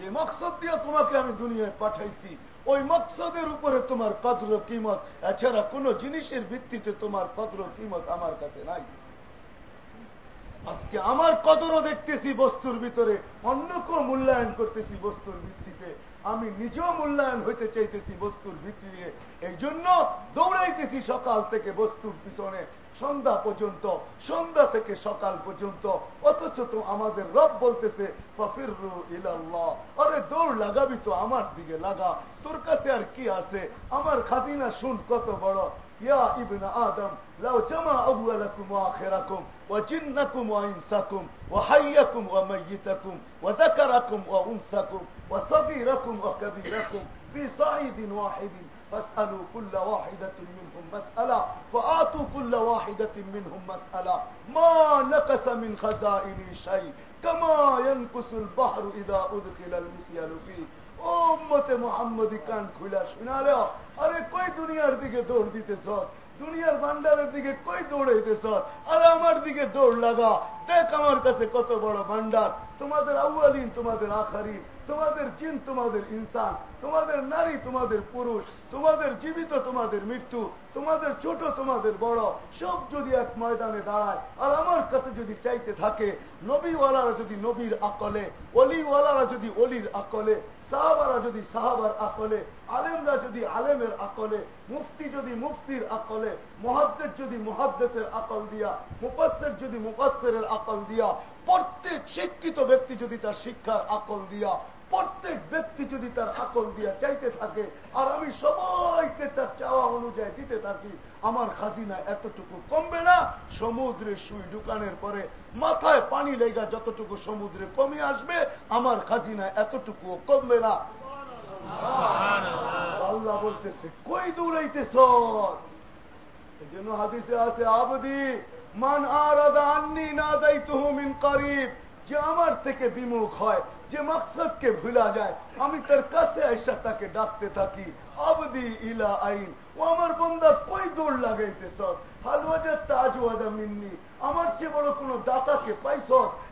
S1: যে মকসদ দিয়ে তোমাকে আমি দুনিয়ায় পাঠাইছি, ওই মকসদের উপরে তোমার কদ্র কিমত, এছাড়া কোন জিনিসের ভিত্তিতে তোমার কদ্র কিমত আমার কাছে নাই। আজকে আমার কদরও দেখতেছি বস্তুর ভিতরে, অন্য কেউ মূল্যায়ন করতেছি বস্তুর ভিত্তিতে। আমি নিজেও মূল্যায়ন হইতে চাইতেছি বস্তুর ভিত্তিতে। এই জন্য দৌড়াইতেছি সকাল থেকে বস্তুর পিছনে। সন্ধ্যা পর্যন্ত, সন্ধ্যা থেকে সকাল পর্যন্ত। অথচ তো আমাদের রব বলতেছে আরে দৌড় লাগাবি তো আমার দিকে লাগা। তোর কাছে আর কি আছে? আমার খাজিনা শুন কত বড়। ইয়া ইবনা আদম, লাউ জামা আউয়ালাকুম ওয়া আখিরাকুম ওয়া জিন্নাকুম ওয়া ইনসাকুম ওয়া হাইয়াকুম ওয়া মাইয়িতাকুম ওয়া যাকারাকুম ওয়া উনসাকুম ওয়া সাগীরাকুম ওয়া কাবীরাকুম ফি সাঈদিন ওয়াহিদিন। فاسألوا كل واحدة منهم مسألة فآتوا كل واحدة منهم مسألة ما نقص من خزائن شيء كما ينقص البحر إذا أدخل المخيل فيه উম্মতে মোহাম্মদী কান খুলা শুনালে আরে কই দুনিয়ার দিকে দৌড় দিতেছ দুনিয়ার ভান্ডারের দিকে কই দৌড়াইতেছ আরে আমার দিকে দৌড় লাগা। দেখ আমার কাছে কত বড় ভান্ডার। তোমাদের আউয়ালিন তোমাদের আখারিন তোমাদের জিন তোমাদের ইনসান, তোমাদের নারী তোমাদের পুরুষ, তোমাদের জীবিত তোমাদের মৃত্যু, তোমাদের ছোট তোমাদের বড়, সব যদি এক ময়দানে দাঁড়ায়, আর আমার কাছে যদি চাইতে থাকে, নবীওয়ালারা যদি নবীর আকলে অলিওয়ালারা যদি অলির আকলে সাহাবারা যদি সাহাবার আকলে, আলেমরা যদি আলেমের আকলে, মুফতি যদি মুফতির আকলে মহাদ্দের যদি মহাদ্দেশের আকল দিয়া মুফাসের যদি মুফাসের আকল দিয়া, প্রত্যেক শিক্ষিত ব্যক্তি যদি তার শিক্ষার আকল দিয়া প্রত্যেক ব্যক্তি যদি তার আকল দিয়া চাইতে থাকে আর আমি সবাইকে তার চাওয়া অনুযায়ী দিতে থাকি আমার খাজিনা এতটুকু কমবে না। সমুদ্রে সুই ঢুকানোর পরে মাথায় পানি লেগা যতটুকু সমুদ্রে কমে আসবে আমার খাজিনা এতটুকু কমবে না। আল্লাহ বলতেছে কই দৌড়াইতেছ? এই জন্য হাদিসে আছে আবদি মান আরাদা আন্নি না দায়ী তুহমিন করিব। যে আমার থেকে বিমুখ হয় যে মকসদকে ভুলা যায়, আমি তার কাছে আইসা তাকে ডাকতে থাকি, আবদি ইলা আইন, ও আমার বন্দা, কই দৌড় লাগাইতেছ? হালওয়াজা তাজওয়াদা মিন্নি, আমার চেয়ে বড় কোন দাতাকে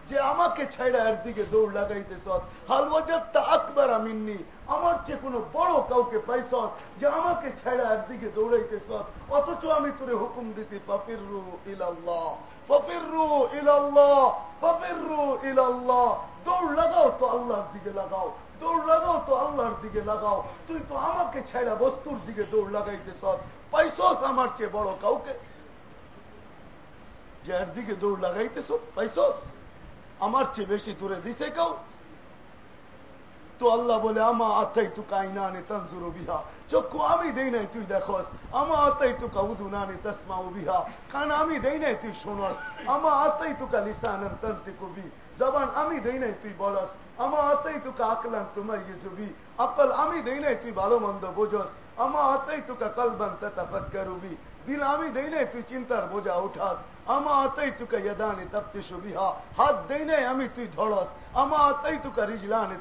S1: যে আমাকে ছাইড়া এর দিকে দৌড় লাগাইতেছ? হালওয়াজাত্তা আকবর মিন্নি, আমার চেয়ে কোনো বড় কাউকে পাইছ যে আমাকে ছাইড়া এর দিকে দৌড়াইতেছ? অথচ আমি তোরে হুকুম দিছি ফাফিরু ইলাল্লাহ। ফফিরু ইলাল্লাহ ফিরু ইলাল্লাহ। দৌড় লাগাও তো আল্লাহর দিকে লাগাও, দৌড় লাগাও তো আল্লাহর দিকে লাগাও। তুই তো আমাকে ছেড়া বস্তুর দিকে দৌড় লাগাইতে সব পাইসস আমার চেয়ে বড় কাউকে? যার দিকে দৌড় লাগাইতেছ পাইসস আমার চেয়ে বেশি দূরে দিছে কেউ? তো আল্লাহ বলে, আমা আত্মাই তু কাইনানে তঞ্জুরু বিহা। চক্ষু আমি দেই নাই, তুই দেখস। আমা আত্মাই তু কাউদুনানে তসমাউ বিহা। কান আমি দেই নাই, তুই শোনস। আমা আত্মাই তু কা লিসানান তন্তে কবি জবান আমি দেই নাই, তুই বলস। আমা আত্মাই তু কা আকলান তোমার ইয়েসুবি আকল আমি দেই নাই, তুই ভালো মন্দ বোঝস। আমা আত্মাই তু কা কলবান তাতাফাক্কারুবি দিল আমি দেই নাই, তুই চিন্তার বোঝা উঠাস। আমা আতাই তুকা ইয়াদানি বিহা হাত দেই নাই আমি তুই ধরস আমা আতাই রিজলানি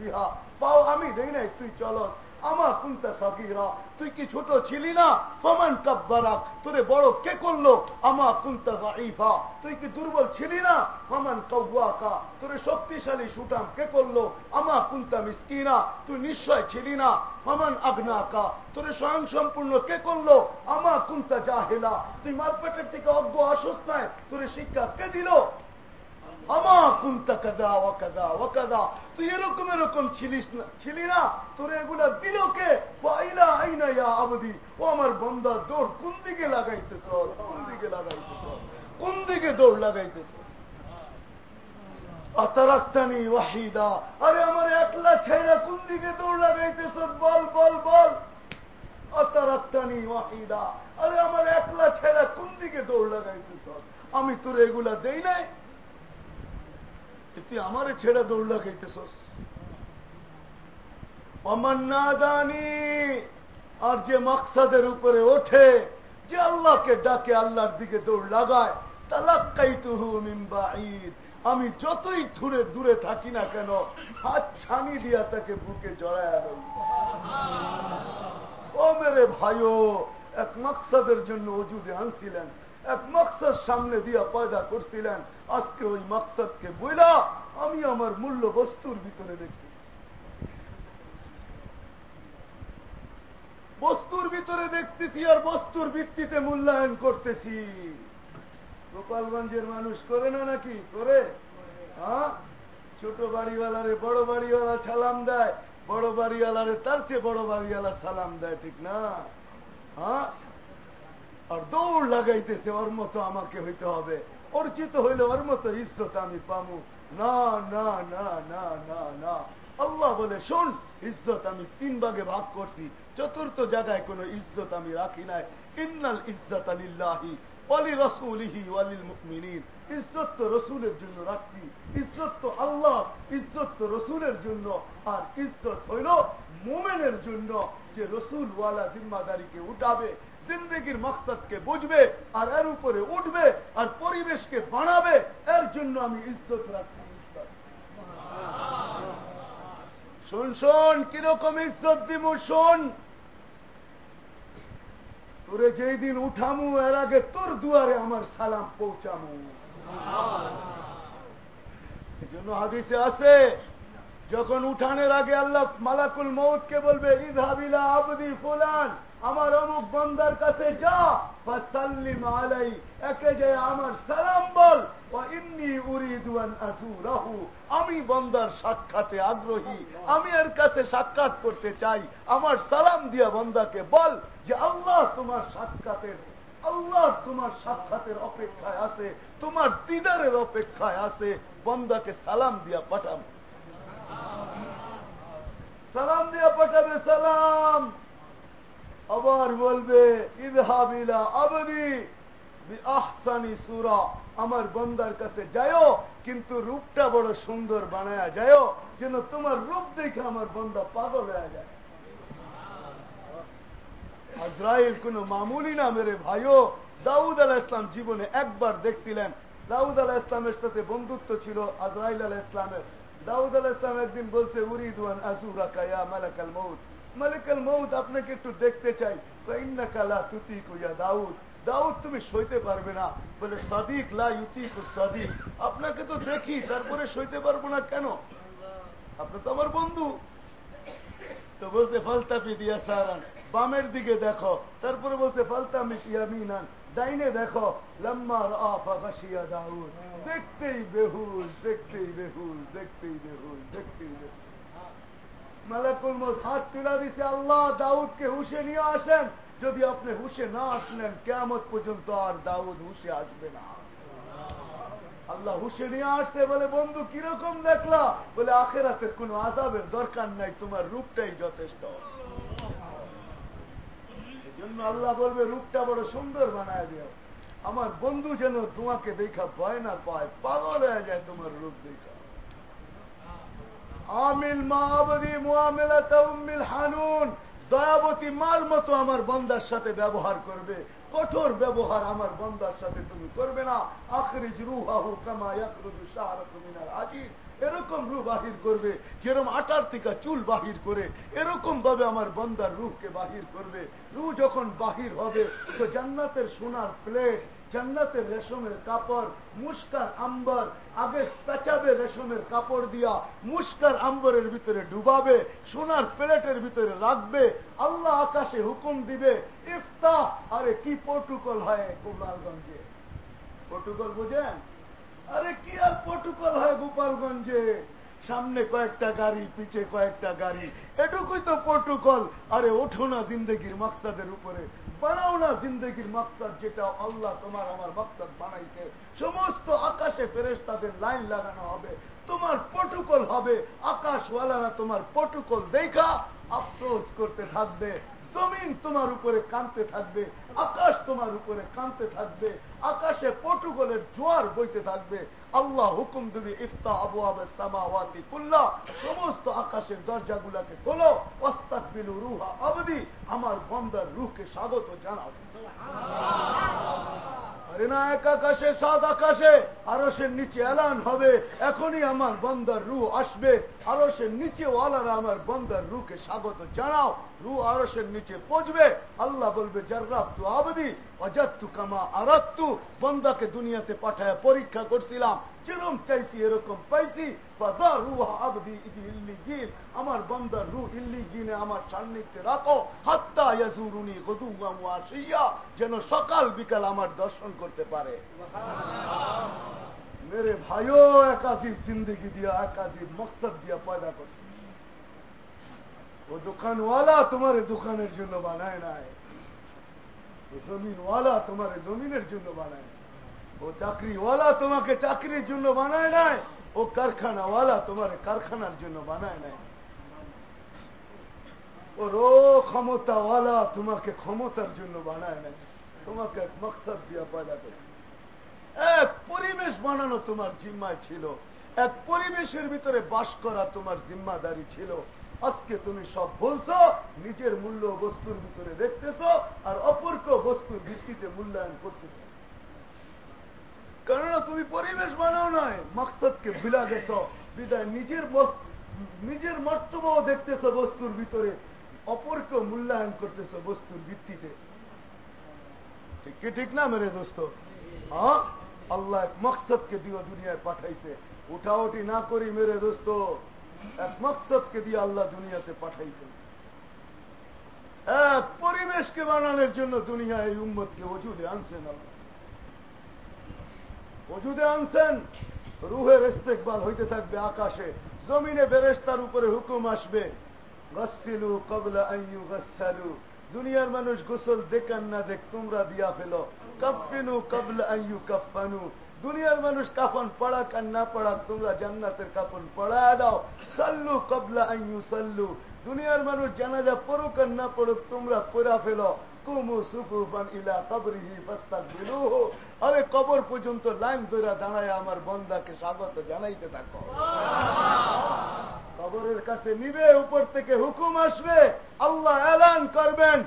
S1: বিহা পাও আমি দেই নাই তুই চলস আমা কুন্তা সগিরা। তুই কি ছোট ছিলি না? ফমান কাব্বারাক তোরে বড় কে করল? আমা কুন্তা গাইফা তুই কি দুর্বল ছিলি না? ফমান কৌয়াকা তোরে শক্তিশালী সুটাম কে করল? আমা কুন্তা মিসকিনা। তুই নিশ্চয় ছিলি না? ফমান আগ্নাকা তোরে স্বয়ং সম্পূর্ণ কে করল? আমা কুন্তা জাহেলা। তুই মারপেটের থেকে অজ্ঞ আসস নাই তোরে শিক্ষা কে দিল? আমা কুন্তা কাদা ও কাদা ও কাদা তুই এরকম এরকম ছিলিস না ছিলি না তোর এগুলা দিল কে ফাইলা আইনা ইয়া আবদি ও আমার বন্দা দৌড় কোন দিকে লাগাইতেছ কোন দিকে লাগাইতেছ কোন দিকে দৌড় লাগাইতেছ আতারাক্তানি ওয়াহিদা আরে আমার একলা ছেড়া কোন দিকে দৌড় লাগাইতেছ বল বল বল আতারাক্তানি ওয়াহিদা আরে আমার একলা ছেড়া কোন দিকে দৌড় লাগাইতেছ আমি তোর এগুলা দেই নাই তুই আমারে ছেড়ে দৌড় লাগাইতেছস অমান্নাদানি, আর যে মাকসাদের উপরে ওঠে, যে আল্লাহকে ডাকে, আল্লাহর দিকে দৌড় লাগায় তালাক্কাই তুহু মিম্বাঈদ আমি যতই দূরে দূরে থাকি না কেন, হাত ছানি দিয়া তাকে বুকে জড়ায় লই ও মেরে ভাইও, এক মাকসাদের জন্য অজুদে আনছিলেন। এক মকসদ সামনে দিয়া পয়দা করছিলেন। আজকে ওই মকসদকে বইলা আমি আমার মূল্য বস্তুর ভিতরে দেখতেছি। বস্তুর ভিতরে দেখতেছি আর বস্তুর ভিত্তিতে মূল্যায়ন করতেছি। গোপালগঞ্জের মানুষ করে না নাকি? করে? হ্যাঁ? ছোট বাড়িওয়ালারে বড় বাড়িওয়ালা সালাম দেয়, বড় বাড়িওয়ালারে তার চেয়ে বড় বাড়িওয়ালা সালাম দেয়, ঠিক না? হ্যাঁ? আর দৌড় লাগাইতেছে, ওর মতো আমাকে হইতে হবে। অর্জিত হইলে ওর মতো ইজ্জত আমি পামু। না না না না না না। আল্লাহ বলে, শোন, ইজ্জত আমি তিন ভাগে ভাগ করছি। চতুর্থ জায়গায় কোন ইজ্জত আমি রাখি নাই। ইন্নাল ইজ্জত আলিল্লাহি ওয়ালি রসুলিহি ওয়ালিল মুমিনিন ইজ্জত তো রসুলের জন্য রাখছি। ইজ্জত তো আল্লাহ, ইজ্জত তো রসুলের জন্য। আর ইজ্জত হইল মোমেনের জন্য যে রসুল ওয়ালা জিম্মাদারিকে উঠাবে। জিন্দগির মকসদকে বুঝবে, আর এর উপরে উঠবে, আর পরিবেশকে বানাবে, এর জন্য আমি ইজ্জত রাখছি শোন শোন, কীরকম ইজ্জত দিব, শোন। তোরে যেই দিন উঠামু, এর আগে তোর দুয়ারে আমার সালাম পৌঁছামু। জন্য হাদিসে আছে, যখন উঠানের আগে আল্লাহ মালাকুল মৌতকে বলবে ইধাবিলা আবদি ফুলান। আমার অমুক বন্দার কাছে যা, ফাসাল্লিম আলাই, একে যে আমার সালাম বল আমি বন্দার সাক্ষাতে আগ্রহী, আমি এর কাছে সাক্ষাৎ করতে চাই, আমার সালাম দিয়া বন্দাকে বল যে আল্লাহ তোমার সাক্ষাতের, আল্লাহ তোমার সাক্ষাতের অপেক্ষায় আছে, তোমার দিদারের অপেক্ষায় আছে, বন্দাকে সালাম দিয়া পাঠাম। সালাম দিয়া পাঠাবে, সালাম। আবার বলবে ইদহাবিলা আবদি আহসানি সুরা। আমার বন্দার কাছে যায়ও, কিন্তু রূপটা বড় সুন্দর বানায়া যায়ও, যেন তোমার রূপ দেখে আমার বন্দা পাগল হয়ে যায়। আজরাইল কোন মামুলি না মেরে ভাইও দাউদ আলাহ ইসলাম জীবনে একবার দেখছিলেন। দাউদ আলাহ ইসলামের সাথে বন্ধুত্ব ছিল আজরাইল আলাহ ইসলামের দাউদ আলাহ ইসলাম একদিন বলছে উরিদুয়ান আজুরা কায়া মালাকাল মৌত মালিকাল মৌত আপনাকে একটু দেখতে চাই। কালা তুতি কুইয়া দাউদ। দাউদ তুমি সইতে পারবে না। বলে, সাদিক সাদিক। আপনাকে তো দেখি, তারপরে সইতে পারব না কেন? আপনি তো আমার বন্ধু। তো বলছে দিয়া সারান। বামের দিকে দেখো। তারপরে বলছে ফালতামি ইয়ামিনান। ডাইনে দেখো লম্মার আফাশিয়া দাউদ। দেখতেই বেহুল দেখতেই বেহুল দেখতেই বেহুল দেখতেই বেহুল মালাকুল মত হাত তুলা দিছে আল্লাহ, দাউদকে হুশে নিয়ে আসেন। যদি আপনি হুশে না আসলেন কেমত পর্যন্ত আর দাউদ হুশে আসবে না। আল্লাহ হুশে নিয়ে আসতে বলে, বন্ধু, কীরকম দেখলা? বলে, আখেরাতে কোনো আজাবের দরকার নাই, তোমার রূপটাই যথেষ্ট। আল্লাহ বলবে, রূপটা বড় সুন্দর বানায় দিও। আমার বন্ধু যেন তোমাকে দেখা ভয় না পায়, পাগল হয়ে যায় তোমার রূপ দেখা। আমিল হানুন। দয়াবতী মতো আমার বন্দার সাথে ব্যবহার করবে। কঠোর ব্যবহার আমার বন্দার সাথে তুমি করবে না। আখরিজ রুহাহু কামা এরকম বাহির করবে, যেরকম আটার থেকে চুল বাহির করে, এরকম ভাবে আমার বন্দার রূহকে বাহির করবে। রুহ যখন বাহির হবে, তো জান্নাতের সোনার প্লেট জান্নাতের রেশমের কাপড় মুস্কার আম্বর, আগে পেঁচাবে রেশমের কাপড় দিয়া মুস্কার আম্বরের ভিতরে ডুবাবে, সোনার প্লেটের ভিতরে রাখবে, আল্লাহ আকাশে হুকুম দিবে ইফতাহ আরে কি প্রোটোকল হয় গোপালগঞ্জে? প্রোটোকল বুঝেন? আরে কি আর প্রটোকল হয় গোপালগঞ্জে? সামনে কয়েকটা গাড়ি, পিছে কয়েকটা গাড়ি। এটুকুই তো প্রটোকল আরে ওঠো না জিন্দগির মাকসাদের উপরে। বানাও না জিন্দগির মাকসাদ যেটা আল্লাহ তোমার আমার মাকসাদ বানাইছে। সমস্ত আকাশে ফেরেস তাদের লাইন লাগানো হবে। তোমার প্রটোকল হবে। আকাশওয়ালারা তোমার প্রটোকল দেখা আফসোস করতে থাকবে। জমিন তোমার উপরে কানতে থাকবে, আকাশ তোমার উপরে কানতে থাকবে, আকাশে পটুগলের জোয়ার বইতে থাকবে। আল্লাহ হুকুম দিবি, ইফতা আবু আবে সামাওয়াতি কুল্লা, সমস্ত আকাশের দরজাগুলাকে খোলো অস্তাক বিলু রুহা আবদি, আমার বন্দার রুহকে স্বাগত জানাও। আরে না এক আকাশে, সাত আকাশে নিচে এলান হবে। এখনই আমার বন্দার রু আসবে। নিচে ওয়ালারা আমার বন্দার রুকে স্বাগত জানাও। রু আরসের নিচে পৌঁছবে। আল্লাহ বলবে আবদি অজাত্তু কামা আরাত্তু বন্দাকে দুনিয়াতে পাঠায় পরীক্ষা করছিলাম। যেরকম চাইছি এরকম পাইছি। আমার বন্দার রু ইল্লি গিনে আমার সান্নিধ্যে রাখো। হাত্তা ইয়াজুরুনি গদুয়া যেন সকাল বিকাল আমার দর্শন করতে পারে। মেরে ভাইও একাজিব জিন্দগি দিয়া একাজিব মকসদ দিয়া পয়দা করছে। ও দোকানওয়ালা তোমার দোকানের জন্য বানায় নাই। জমিনওয়ালা তোমার জমিনের জন্য বানায় ও চাকরিওয়ালা তোমাকে চাকরির জন্য বানায় নাই, ও কারখানাওয়ালা তোমার কারখানার জন্য বানায় নাই। ও রো ক্ষমতাওয়ালা তোমাকে ক্ষমতার জন্য বানায় নাই, তোমাকে এক মকসদ দিয়া পয়দা করছে এক পরিবেশ বানানো তোমার জিম্মায় ছিল, এক পরিবেশের ভিতরে বাস করা তোমার জিম্মাদারি ছিল। আজকে তুমি সব বলছো, নিজের মূল্য বস্তুর ভিতরে দেখতেছ, আর অপরকে বস্তুর ভিত্তিতে মূল্যায়ন করতেছ। কেননা তুমি পরিবেশ বানাও নয় মকসদকে বিলা গেছ, বিদায় নিজের নিজের মর্তবাও দেখতেছ বস্তুর ভিতরে, অপরকে মূল্যায়ন করতেছ বস্তুর ভিত্তিতে। ঠিক কি ঠিক না মেরে দোস্ত? হ্যাঁ? আল্লাহ এক মকসদকে দিয়ে দুনিয়ায় পাঠাইছে। উঠাউটি না করি মেরে দোস্ত। এক মকসদকে দিয়ে আল্লাহ দুনিয়াতে পাঠাইছে। এক পরিবেশকে বানানোর জন্য দুনিয়া এই উম্মতকে ওজুদে আনছেন আল্লাহ। ওজুদে আনছেন, রুহের ইস্তেকবাল হইতে থাকবে আকাশে, জমিনে বেরেস্তার উপরে হুকুম আসবে। গসিলু কবলা আইয়ু গসালু দুনিয়ার মানুষ গোসল দেখান না দেখ, তোমরা দিয়া ফেলো। কাফিনু কবলা আইয়ু কাফানু দুনিয়ার মানুষ কাফন পড়াক আর না পড়াক, তোমরা জান্নাতের কাফন পড়া দাও। সাল্লু কবলা আইয়ু সাল্লু দুনিয়ার মানুষ জানাজা পড়ুক আর না পড়ুক, তোমরা পড়া ফেলো। কুমু সুফুফান ইলা কবরিহি ফাস্তাকবিলুহু আরে কবর পর্যন্ত লাইন ধরে দাঁড়ায় আমার বন্দাকে স্বাগত জানাইতে থাকো। কবরের কাছে নিবে, উপর থেকে হুকুম আসবে। আল্লাহ এলান করবেন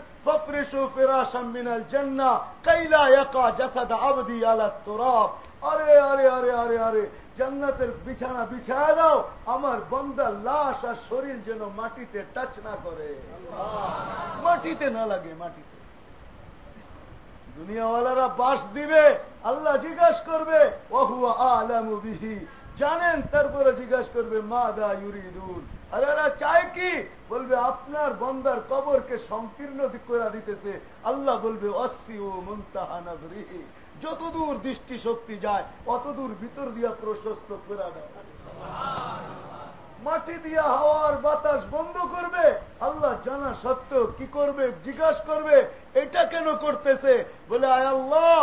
S1: আরে আরে আরে আরে আরে, জান্নাতের বিছানা বিছায় দাও, আমার লাশ আর শরীর যেন মাটিতে টাচ না করে। মাটিতে না লাগে মাটিতে। দুনিয়াওয়ালারা বাস দিবে, আল্লাহ জিজ্ঞাসা করবে জানেন, তারপরে জিজ্ঞাসা করবে মা দা ইউরিদুন। আরে চায় কি? বলবে, আপনার বন্দার কবরকে সংকীর্ণ করে দিতেছে। আল্লাহ বলবে, অসি ও মুন্তাহানি যতদূর দৃষ্টি শক্তি যায়, অতদূর ভিতর দিয়া প্রশস্ত করে দেয়। মাটি দিয়া হাওয়ার বাতাস বন্ধ করবে। আল্লাহ জানা সত্ত্বেও কি করবে, জিজ্ঞাসা করবে, এটা কেন করতেছে? বলে, আয় আল্লাহ,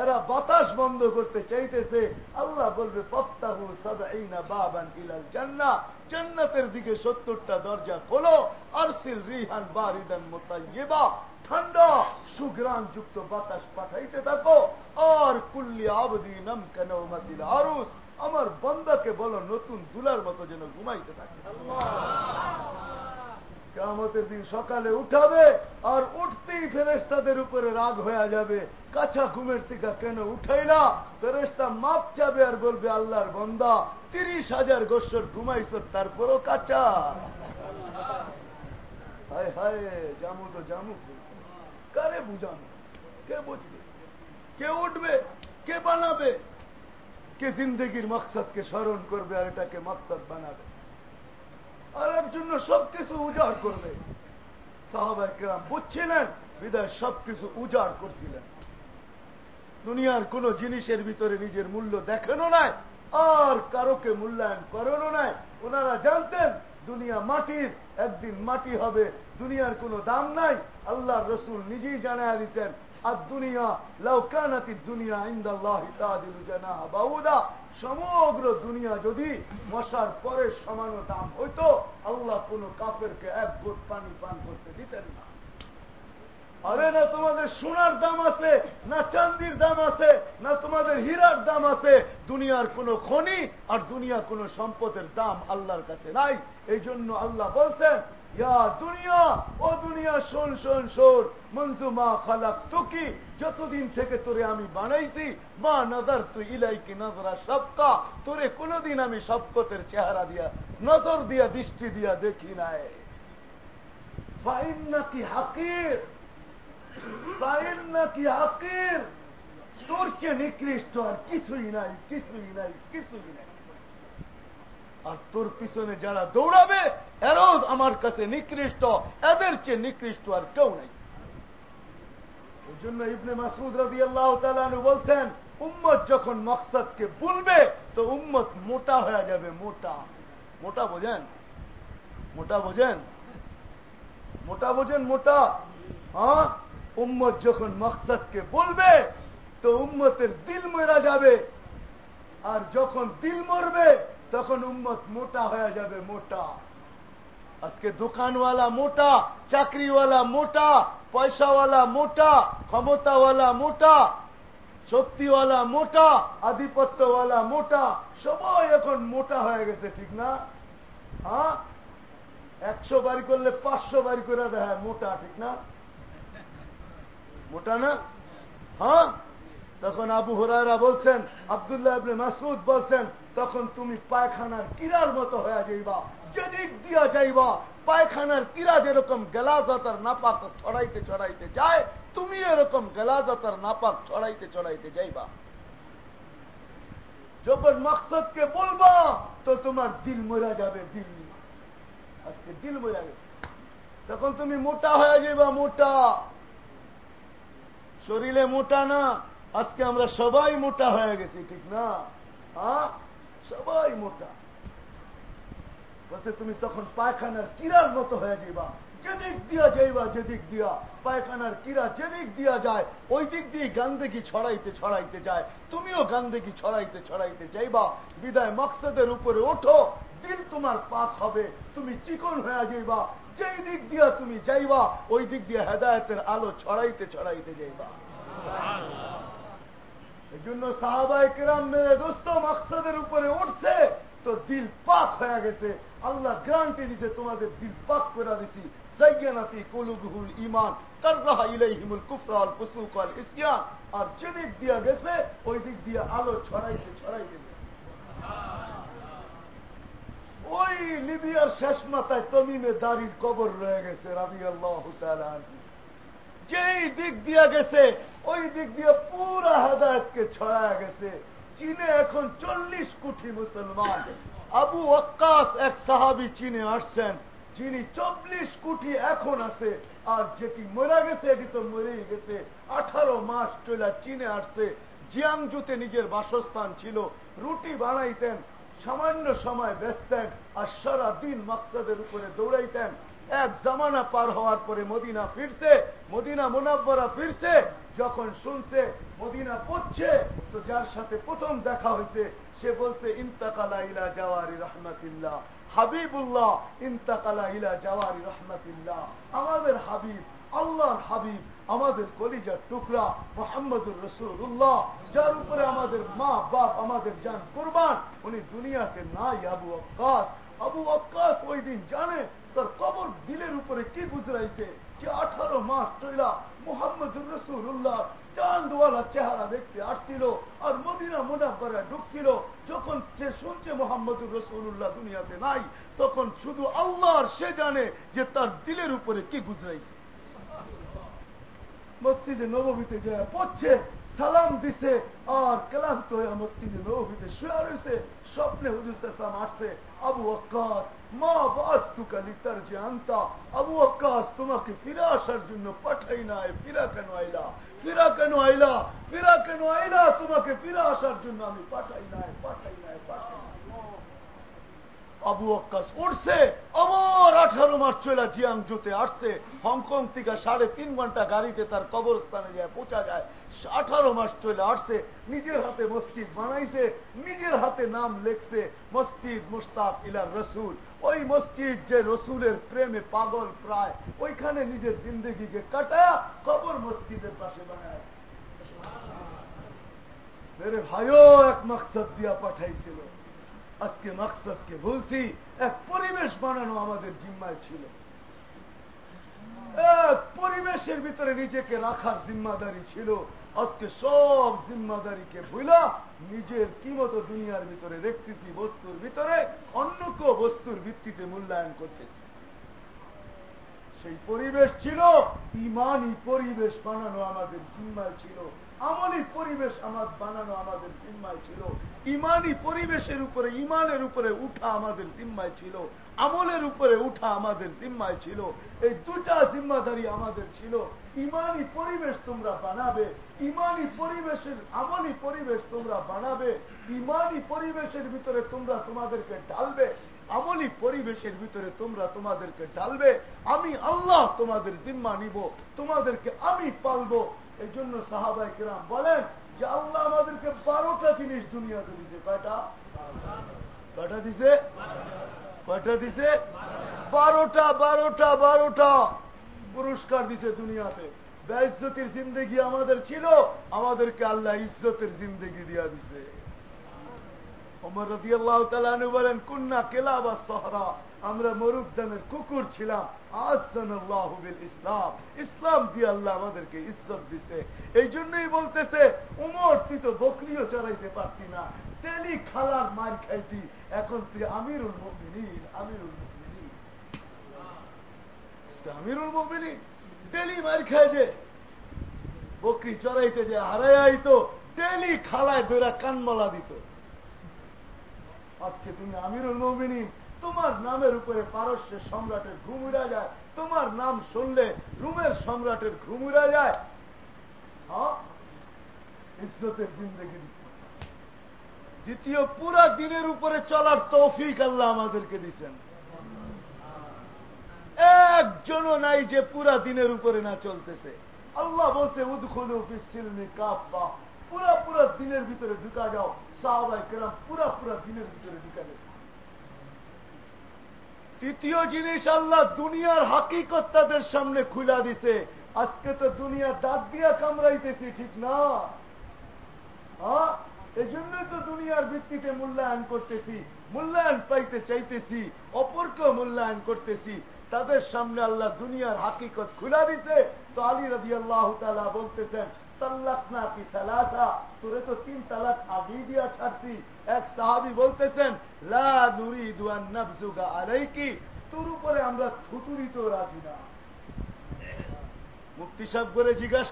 S1: এরা বাতাস বন্ধ করতে চাইতেছে। আল্লাহ বলবে বাবান ইলাল জান্নাতের দিকে সত্তরটা দরজা খোলো, আরসিল রিহান বারিদান মুতাইয়্যিবা ঠান্ডা সুগ্রাণ যুক্ত বাতাস পাঠাইতে থাকো। আর কুল্লি আবদি নাম কানাউমাতিল আরুস। আমার বন্দাকে বলো, নতুন দুলার মতো যেন ঘুমাইতে থাকে। কেমতের দিন সকালে উঠাবে আর উঠতেই ফেরেস্তাদের উপরে রাগ হয়ে যাবে। কাছা ঘুমের থেকে কেন উঠাইলা? ফেরেস্তা মাপ চাবে আর বলবে, আল্লাহর বন্দা, তিরিশ হাজার গোস্বর ঘুমাইছ, তারপরও কাঁচা। হায় হায়, জামু তো জামু। কারে বুঝানো? কে বুঝবে? কে উঠবে? কে বানাবে? কে জিন্দগির মকসদকে স্মরণ করবে আর এটাকে মকসদ বানাবে। আর এর জন্য সবকিছু উজাড় করবে। সাহাবাই কেরাম বুঝছিলেন, বিদায় সবকিছু উজাড় করছিলেন। দুনিয়ার কোন জিনিসের ভিতরে নিজের মূল্য দেখেনও নাই, আর কারোকে মূল্যায়ন করানো নাই। ওনারা জানতেন, দুনিয়া মাটির, একদিন মাটি হবে, দুনিয়ার কোনো দাম নাই। আল্লাহ রসুল নিজেই জানায় দিচ্ছেন সমগ্র দুনিয়া যদি মশার পরের সমান দাম হইতো, আল্লাহ কোন কাফেরকে এক গোট পানি পান করতে দিতেন না। আরে না তোমাদের সোনার দাম আছে, না চান্দির দাম আছে, না তোমাদের হীরার দাম আছে। দুনিয়ার কোন খনি আর দুনিয়া কোন সম্পদের দাম আল্লাহর কাছে নাই। এই জন্য আল্লাহ বলছেন দুনিয়া, ও দুনিয়া, শোন শোন খালাক তুকি, যতদিন থেকে তোরে আমি বানাইছি, মা নজর তুই ইলাইকি নজরা সবকা তোরে কোনদিন আমি সবকতের চেহারা দিয়া, নজর দিয়া, দৃষ্টি দিয়া দেখি নাই। ফাইন নাকি হাকির ফাইন নাকি হাকির। তোর চেয়ে নিকৃষ্ট আর কিছুই নাই কিছুই নাই কিছুই নাই। আর তোর পিছনে যারা দৌড়াবে এরাও আমার কাছে নিকৃষ্ট, এদের চেয়ে নিকৃষ্ট আর কেউ নাই। এই জন্য ইবনে মাসুদ রাজি আল্লাহ বলছেন, উম্মত যখন মকসদকে বলবে, তো উম্মত মোটা হয়ে যাবে, মোটা। মোটা বোঝেন? মোটা বোঝেন? মোটা বোঝেন, মোটা? হ্যাঁ? উম্মত যখন মকসদকে বলবে, তো উম্মতের দিল মরা যাবে। আর যখন দিল মরবে তখন উম্মত মোটা হয়ে যাবে, মোটা। আজকে দোকানওয়ালা মোটা, চাকরিওয়ালা মোটা, পয়সাওয়ালা মোটা, ক্ষমতাওয়ালা মোটা, শক্তিওয়ালা মোটা, আধিপত্যওয়ালা মোটা, সবাই এখন মোটা হয়ে গেছে, ঠিক না? হ্যাঁ? একশো বাড়ি করলে পাঁচশো বাড়ি করে দেয়, মোটা, ঠিক না? মোটা না? হ্যাঁ? তখন আবু হরারা বলছেন, আবদুল্লাহ আপনি মাসুদ বলছেন, তখন তুমি পায়খানার কিরার মতো হয়ে যাইবা, যেদিক দিয়া যাইবা, পায়খানার কিরা যেরকম গেলাজাতার নাপাক ছড়াইতে ছড়াইতে যায়, তুমি এরকম গেলাজাতার নাপাক ছড়াইতে ছড়াইতে যাইবা। যখন মকসদকে বলবা, তো তোমার দিল মরা যাবে, দিল আজকে দিল মরা গেছে। তখন তুমি মোটা হয়ে যাইবা, মোটা। শরীরে মোটা না। আজকে আমরা সবাই মোটা হয়ে গেছি, ঠিক না? সবাই মোটা। বলছে, তুমি তখন পায়খানার কিরার মতো হয়ে যাইবা। যেদিক দিয়া যাইবা, যেদিক দিয়া। পায়খানার কিরা যেদিক দিয়া যায়, ওই দিক দিয়ে গান্দেগি ছড়াইতে ছড়াইতে যায়। তুমিও গান্দেগি ছড়াইতে ছড়াইতে যাইবা। বিদায় মকসদের উপরে ওঠো। দিল তোমার পাক হবে। তুমি চিকন হয়ে যাইবা। যেই দিক দিয়া তুমি যাইবা, ওই দিক দিয়ে হেদায়তের আলো ছড়াইতে ছড়াইতে যাইবা। এই জন্য কেরাম মেরে দোস্ত মকসদের উপরে উঠছে, তো দিল পাক হয়ে গেছে। আল্লাহ গ্রান্টি দিছে তোমাদের দিল পাক করে দিছি। আর যেদিক দিয়া গেছে ওই দিক দিয়ে আলো ছড়াইতে ছড়াইতে গেছে। ওই লিবিয়ার শেষ মাথায় তমিমে দাড়ির কবর রয়ে গেছে রাবি আল্লাহ যেই দিক দিয়া গেছে, ওই দিক দিয়ে পুরা হেদায়তকে ছড়ায় গেছে। চীনে এখন চল্লিশ কোটি মুসলমান। আবু আক্কাস এক সাহাবি চীনে আসছেন, যিনি চব্বিশ কোটি এখন আছে, আর যেটি মরা গেছে, এটি তো মরেই গেছে। আঠারো মাস চলে চীনে আসছে। জিয়াংজুতে নিজের বাসস্থান ছিল, রুটি বানাইতেন, সামান্য সময় বেচতেন আর সারা দিন মকসদের উপরে দৌড়াইতেন। এক জামানা পার হওয়ার পরে মদিনা ফিরছে, মদিনা মুনাব্বরা ফিরছে, যখন শুনছে মদিনা পড়ছে, তো যার সাথে প্রথম দেখা হয়েছে, সে বলছে, ইন্তাকালা ইলা জাওয়ারি রহমতুল্লাহ। হাবিবুল্লাহ, ইন্তাকালা ইলা জাওয়ারি রহমতুল্লাহ। আমাদের হাবিব, আল্লাহর হাবিব, আমাদের কলিজার টুকরা মোহাম্মদুর রসুল্লাহ যার উপরে আমাদের মা, বাপ, আমাদের যান কোরবান, উনি দুনিয়াতে নাই, আবু আক্কাস আবু আক্কাস ওই দিন জানে তার কবর দিলের উপরে কি গুজরাইছে? যে আঠারো মাস চইলা মোহাম্মদুর রসুল্লাহ চাঁদওয়ালা চেহারা দেখতে আসছিল আর মদিনা মোনাব্বারা ঢুকছিল। যখন সে শুনছে মোহাম্মদুর রসুল্লাহ দুনিয়াতে নাই, তখন শুধু আল্লাহর সে জানে যে তার দিলের উপরে কি গুজরাইছে। মসজিদে নবমীতে যায়, পড়ছে, সালাম দিছে, আর ক্লান্ত হয়ে মসজিদে নবমীতে শুয়ে রয়েছে স্বপ্নে হুজুর আসছে, আবু আকাশ মা বাস্তুকা লিতার যে আন্তা আবু আকাশ তোমাকে ফিরে আসার জন্য পাঠাই নাই, ফিরা কেন আইলা? ফিরা কেন আইলা? ফিরা কেন আইলা? তোমাকে ফিরে আসার জন্য আমি পাঠাই নাই পাঠাই নাই, পাঠাই আবু আক্কাস উঠছে আমার আঠারো মাস চলে জিয়াংজুতে আসছে। হংকং থেকে সাড়ে তিন ঘণ্টা গাড়িতে তার কবরস্থানে যায়, পৌঁছা যায়। আঠারো মাস চলে আসছে, নিজের হাতে মসজিদ বানাইছে, নিজের হাতে নাম লেখছে, মসজিদ মুস্তাক ইলার রসুল। ওই মসজিদ যে রসুলের প্রেমে পাগল প্রায়, ওইখানে নিজের জিন্দগিকে কাটা কবর মসজিদের পাশে বানায়। মেরে ভাইও, এক মকসদ দিয়া পাঠাইছিল। আজকে মকসদকে বলছি, এক পরিবেশ বানানো আমাদের জিম্মায় ছিল। এক পরিবেশের ভিতরে নিজেকে রাখার জিম্মাদারি ছিল। আজকে সব জিম্মাদারিকে ভুলা নিজের কি মতো দুনিয়ার ভিতরে দেখছি বস্তুর ভিতরে অন্য কেউ বস্তুর ভিত্তিতে মূল্যায়ন করতেছে। সেই পরিবেশ ছিল, ইমানই পরিবেশ বানানো আমাদের জিম্মায় ছিল। আমলি পরিবেশ আমার বানানো আমাদের জিম্মায় ছিল। ইমানি পরিবেশের উপরে, ইমানের উপরে উঠা আমাদের জিম্মায় ছিল। আমলের উপরে উঠা আমাদের জিম্মায় ছিল। এই দুটা জিম্মাদারি আমাদের ছিল। ইমানি পরিবেশ তোমরা বানাবে, ইমানি পরিবেশের আমলি পরিবেশ তোমরা বানাবে, ইমানি পরিবেশের ভিতরে তোমরা তোমাদেরকে ঢালবে, আমলি পরিবেশের ভিতরে তোমরা তোমাদেরকে ঢালবে। আমি আল্লাহ তোমাদের জিম্মা নিব, তোমাদেরকে আমি পালবো। এই জন্য সাহাবাই কিরাম বলেন যে আল্লাহ আমাদেরকে বারোটা জিনিস দুনিয়াতে দিছে। কয়টা? কয়টা দিছে? কয়টা দিছে? বারোটা বারোটা বারোটা পুরস্কার দিছে দুনিয়াতে। বেইজ্জতির জিন্দগি আমাদের ছিল, আমাদেরকে আল্লাহ ইজ্জতের জিন্দগি দিয়া দিছে। ওমর রদি আল্লাহ তালু বলেন, কুন্না কেলা বা সহরা। আমরা মরুদ্দানের কুকুর ছিলাম। ইসলাম। ইসলাম দিয়ে আল্লাহ আমাদেরকে ইজ্জত দিছে। এই জন্যই বলতেছে, উমর, তুই তো বকরিও চড়াইতে পারতি না। তেলি খালার মার খাইতি। এখন তুই আমিরুল আমিরুল আমিরুল তেলি মার যে। বকরি চড়াইতে যে হারাই আইতো, তেলি খালায় দৈরা কানমালা দিত। আজকে তুমি আমিরুল মুমিনিন তোমার নামের উপরে পারস্যের সম্রাটের ঘুম উড়া যায়। তোমার নাম শুনলে রুমের সম্রাটের ঘুম উড়া যায়। হ্যাঁ? ইজ্জতের জিন্দগি দিচ্ছে দ্বিতীয় পুরা দিনের উপরে চলার তৌফিক আল্লাহ আমাদেরকে দিচ্ছেন একজনও নাই যে পুরা দিনের উপরে না চলতেছে। আল্লাহ বলছে, উদ্খুলু ফিসিলমি কাফা পুরা পুরা দিনের ভিতরে ঢুকা যাও। সাহাবাই কেরাম পুরা পুরা দিনের ভিতরে ঢুকা গেছে। তৃতীয় জিনিস আল্লাহ দুনিয়ার হাকিকত তাদের সামনে খুলা দিছে। আজকে তো দুনিয়া দাঁত দিয়া কামড়াইতেছি, ঠিক না? হ্যাঁ? এই জন্যই তো দুনিয়ার ভিত্তিতে মূল্যায়ন করতেছি, মূল্যায়ন পাইতে চাইতেছি অপরকে মূল্যায়ন করতেছি। তাদের সামনে আল্লাহ দুনিয়ার হাকিকত খুলা দিছে। তো আলী রবি আল্লাহ বলতেছেন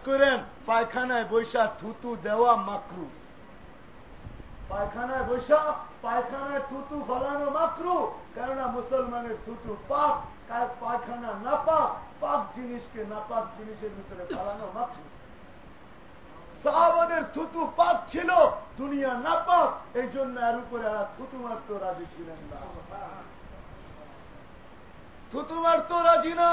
S1: করেন, পায়খানায় বৈশা থুতু দেওয়া মাকরু? পায়খানায় বৈশা, পায়খানায় থুতু ফলানো মাকরু, কেননা মুসলমানের থুতু পাক পায়খানা না পাক জিনিসকে না পাক জিনিসের ভিতরে ফলানো মাকরু। সাহাবাদের থুতু পাক ছিল, দুনিয়া না পাক এই জন্য এর উপরে আর থুতু মারতে রাজি ছিলেন না। থুতু মারতে রাজি না।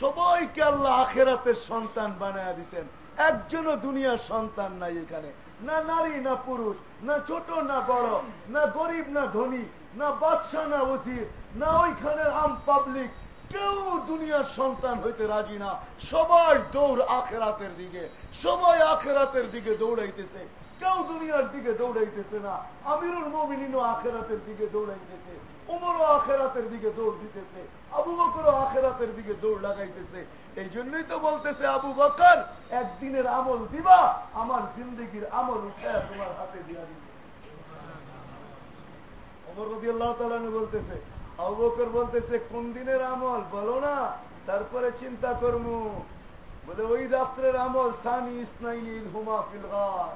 S1: সবাইকে আল্লাহ আখেরাতের সন্তান বানায় দিচ্ছেন একজনও দুনিয়ার সন্তান নাই এখানে। না নারী, না পুরুষ, না ছোট, না বড়, না গরিব, না ধনী, না বাদশাহ, না উচিত না ওইখানে আম পাবলিক কেউ দুনিয়ার সন্তান হইতে রাজি না। সবাই দৌড় আখেরাতের দিকে। সবাই আখেরাতের দিকে দৌড়াইতেছে। কেউ দুনিয়ার দিকে দৌড়াইতেছে না। আমিরুল মমিনিনও আখেরাতের দিকে দৌড়াইতেছে। উমরও আখেরাতের দিকে দৌড় দিতেছে। আবু বকরও আখেরাতের দিকে দৌড় লাগাইতেছে। এই জন্যই তো বলতেছে, আবু বকর, একদিনের আমল দিবা, আমার জিন্দগির আমল উঠায় তোমার হাতে দিয়া দিবে। অমর রবি আল্লাহ তালানু বলতেছে আবু বকর বলতেছে, কোন দিনের আমল? বলো না। তারপরে চিন্তা করমু। বলে, ওই রাত্রের আমল, সানি ইসনাইনি হুমা ফিলগার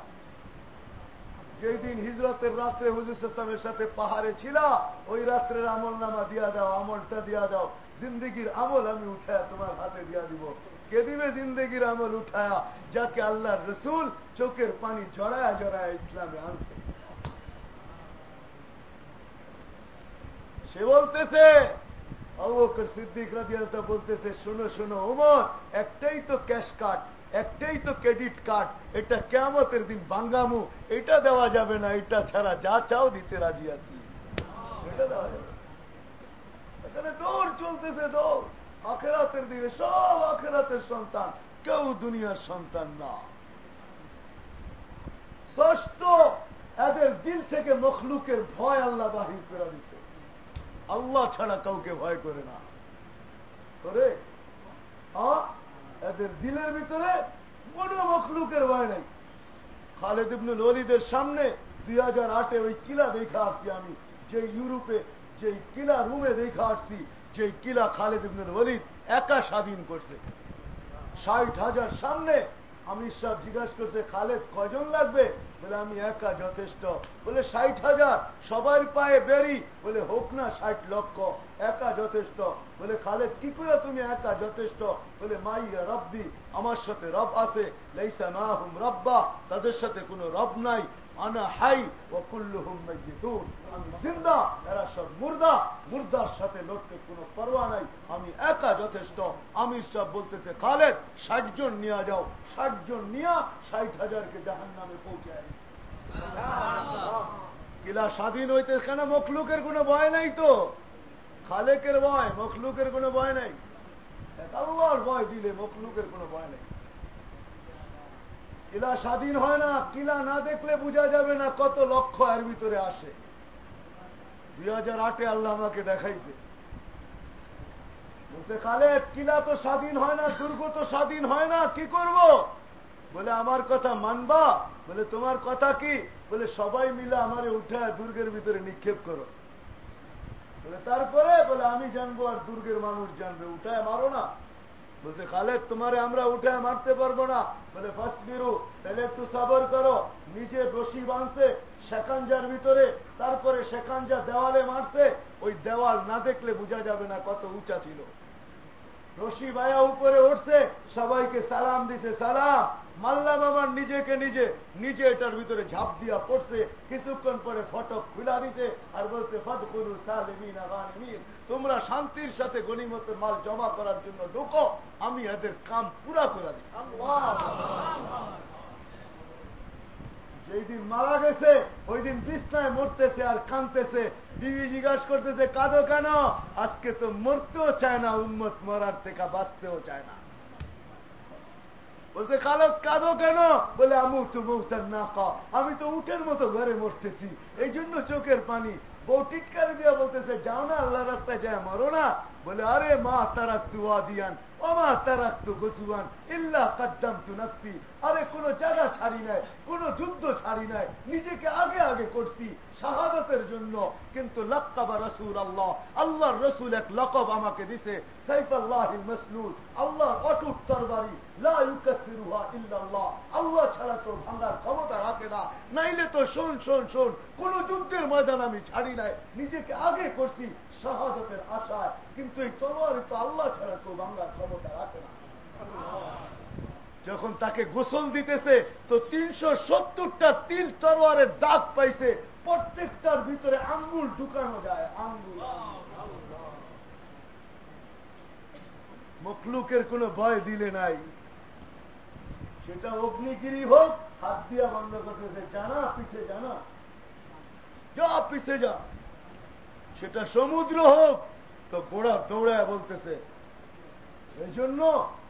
S1: যেই দিন হিজরতের রাত্রে হুজুর ইসলামের সাথে পাহাড়ে ছিল, ওই রাত্রের আমল নামা দিয়া দাও, আমলটা দিয়া দাও। জিন্দগির আমল আমি উঠায় তোমার হাতে দিয়া দিব। কে দিবে জিন্দগির আমল উঠায়া, যাকে আল্লাহ রসুল চোখের পানি জড়ায় জড়ায় ইসলামে আনছে। সে বলতেছে সিদ্দিক বলতেছে, শোনো শোনো, ওমর, একটাই তো ক্যাশ কার্ড, একটাই তো ক্রেডিট কার্ড, এটা কেমতের দিন বাঙ্গামু এটা দেওয়া যাবে না, এটা ছাড়া যা চাও দিতে রাজি আছি। দৌড় চলতেছে, দৌড়। আখেরাতের দিকে সব আখেরাতের সন্তান, কেউ দুনিয়ার সন্তান না। ষষ্ঠ, এদের দিল থেকে মখলুকের ভয় আল্লাহ বাহির করে দিছে। আল্লাহ ছাড়া কাউকে ভয় করে না। করে? এদের দিলের ভিতরে কোন মখলুকের ভয় নাই। খালেদ ইবনুল ওলিদের সামনে দুই হাজার আটে ওই কিলা দেখা আসছি আমি। যে ইউরোপে যে কিলা রুমে দেখা আসছি যে কিলা খালেদ ইবনুল ওলিদ একা স্বাধীন করছে। ষাট হাজার সামনে আমির সাহেব জিজ্ঞাসা করছে, খালেদ কজন লাগবে? বলে, আমি একা যথেষ্ট। বলে, ষাট হাজার। সবার পায়ে বেরি বলে, হোক না, ষাট লক্ষ। একা যথেষ্ট। বলে, খালেদ, কি করে তুমি একা যথেষ্ট? বলে, মাইয়া রব্বি, আমার সাথে রব আছে। লাইসা মাহুম রব্বা, তাদের সাথে কোনো রব নাই। আনা হাই ও কুল্লুহুম মাইয়িতুন। আমি জিন্দা এরা সব মুর্দা। মুর্দার সাথে লড়তে কোনো পরোয়া নাই। আমি একা যথেষ্ট। আমি সব বলতেছে খালেদ ষাট জন নিয়ে যাও। ষাট জন নিয়ে ষাট হাজারকে জাহান নামে পৌঁছায় কিলা স্বাধীন হইতে কেন মখলুকের কোনো ভয় নাই তো? খালেকের ভয় মখলুকের কোনো ভয় নাই। আল্লাহর ভয় দিলে মখলুকের কোনো ভয় নেই। কিলা স্বাধীন হয় না, কিলা না দেখলে বোঝা যাবে না কত লক্ষ্য এর ভিতরে আসে। দুই হাজার আটে আল্লাহ আমাকে দেখাইছে। বলছে, খালেদ, কিলা তো স্বাধীন হয় না, দুর্গ তো স্বাধীন হয় না, কি করব? বলে, আমার কথা মানবা? বলে, তোমার কথা কি? বলে, সবাই মিলে আমারে উঠায় দুর্গের ভিতরে নিক্ষেপ করো। বলে, তারপরে? বলে, আমি জানব আর দুর্গের মানুষ জানবে, উঠায় মারো না। বলছে, খালেদ, তোমারে আমরা উঠে মারতে পারব না। বলে, ফাসবিরু, তাহলে একটু সাবর করো। নিজে রশি বাঁধছে শেখানজার ভিতরে, তারপরে শেখানজা দেওয়ালে মারছে। ওই দেওয়াল না দেখলে বোঝা যাবে না কত উঁচা ছিল। রশি বায়া উপরে উঠছে, সবাইকে সালাম দিছে, সালাম! আমার নিজেকে নিজে নিজে এটার ভিতরে ঝাঁপ দিয়া পড়ছে। কিছুক্ষণ পরে ফটক খুলা দিছে আর বলছে তোমরা শান্তির সাথে গণিমতের মাল জমা করার জন্য ঢুকো। আমি এদের কাম পুরা করে দিচ্ছি যেই দিন মারা গেছে, ওই দিন বিছনায় মরতেছে আর কানতেছে বিবি জিজ্ঞাসা করতেছে, কাঁদো কেন? আজকে তো মরতেও চায় না উন্মত মরার থেকে বাঁচতেও চায় না। বলছে খালদ কাঁদো কেন বলে আমু তো মৌতার না কা আমি তো উঠের মতো ঘরে মরতেছি এই জন্য চোখের পানি বউ টিটকার দিয়া বলতেছে যাও না আল্লাহ রাস্তায় যায় মরো না বলে আরে মা তারাক তু আদিয়ান অমা তারাক তু ইল্লা কাদ্দাম তু আরে কোন জায়গা ছাড়ি নাই, কোন যুদ্ধ ছাড়ি নাই, নিজেকে আগে আগে করছি শাহাদতের জন্য। কিন্তু রসুল আল্লাহ আল্লাহর রসুল এক লকব আমাকে দিছে মসলুল, আল্লাহর অটুট তরবারি আল্লাহ ছাড়া তো ভাঙার ক্ষমতা রাখে না, নাইলে তো শোন শোন শোন, কোন যুদ্ধের ময়দান আমি ছাড়ি নাই, নিজেকে আগে করছি শাহাদতের আশায়। কিন্তু এই তলোয়ারি তো আল্লাহ ছাড়া তো ভাঙার যখন তাকে গোসল দিতেছে, তো তিনশো সত্তরটা তিল তরোয়ারের দাগ পাইছে। প্রত্যেকটার ভিতরে আঙ্গুল ঢুকানো যায়, আঙ্গুল। মখলুকের কোনো ভয় দিলে নাই। সেটা অগ্নিগিরি হোক, হাত দিয়া বন্ধ করতেছে, জানা পিছে জানা। যা পিছে যা। সেটা সমুদ্র হোক, তো গোড়া দৌড়ায় বলতেছে এই জন্য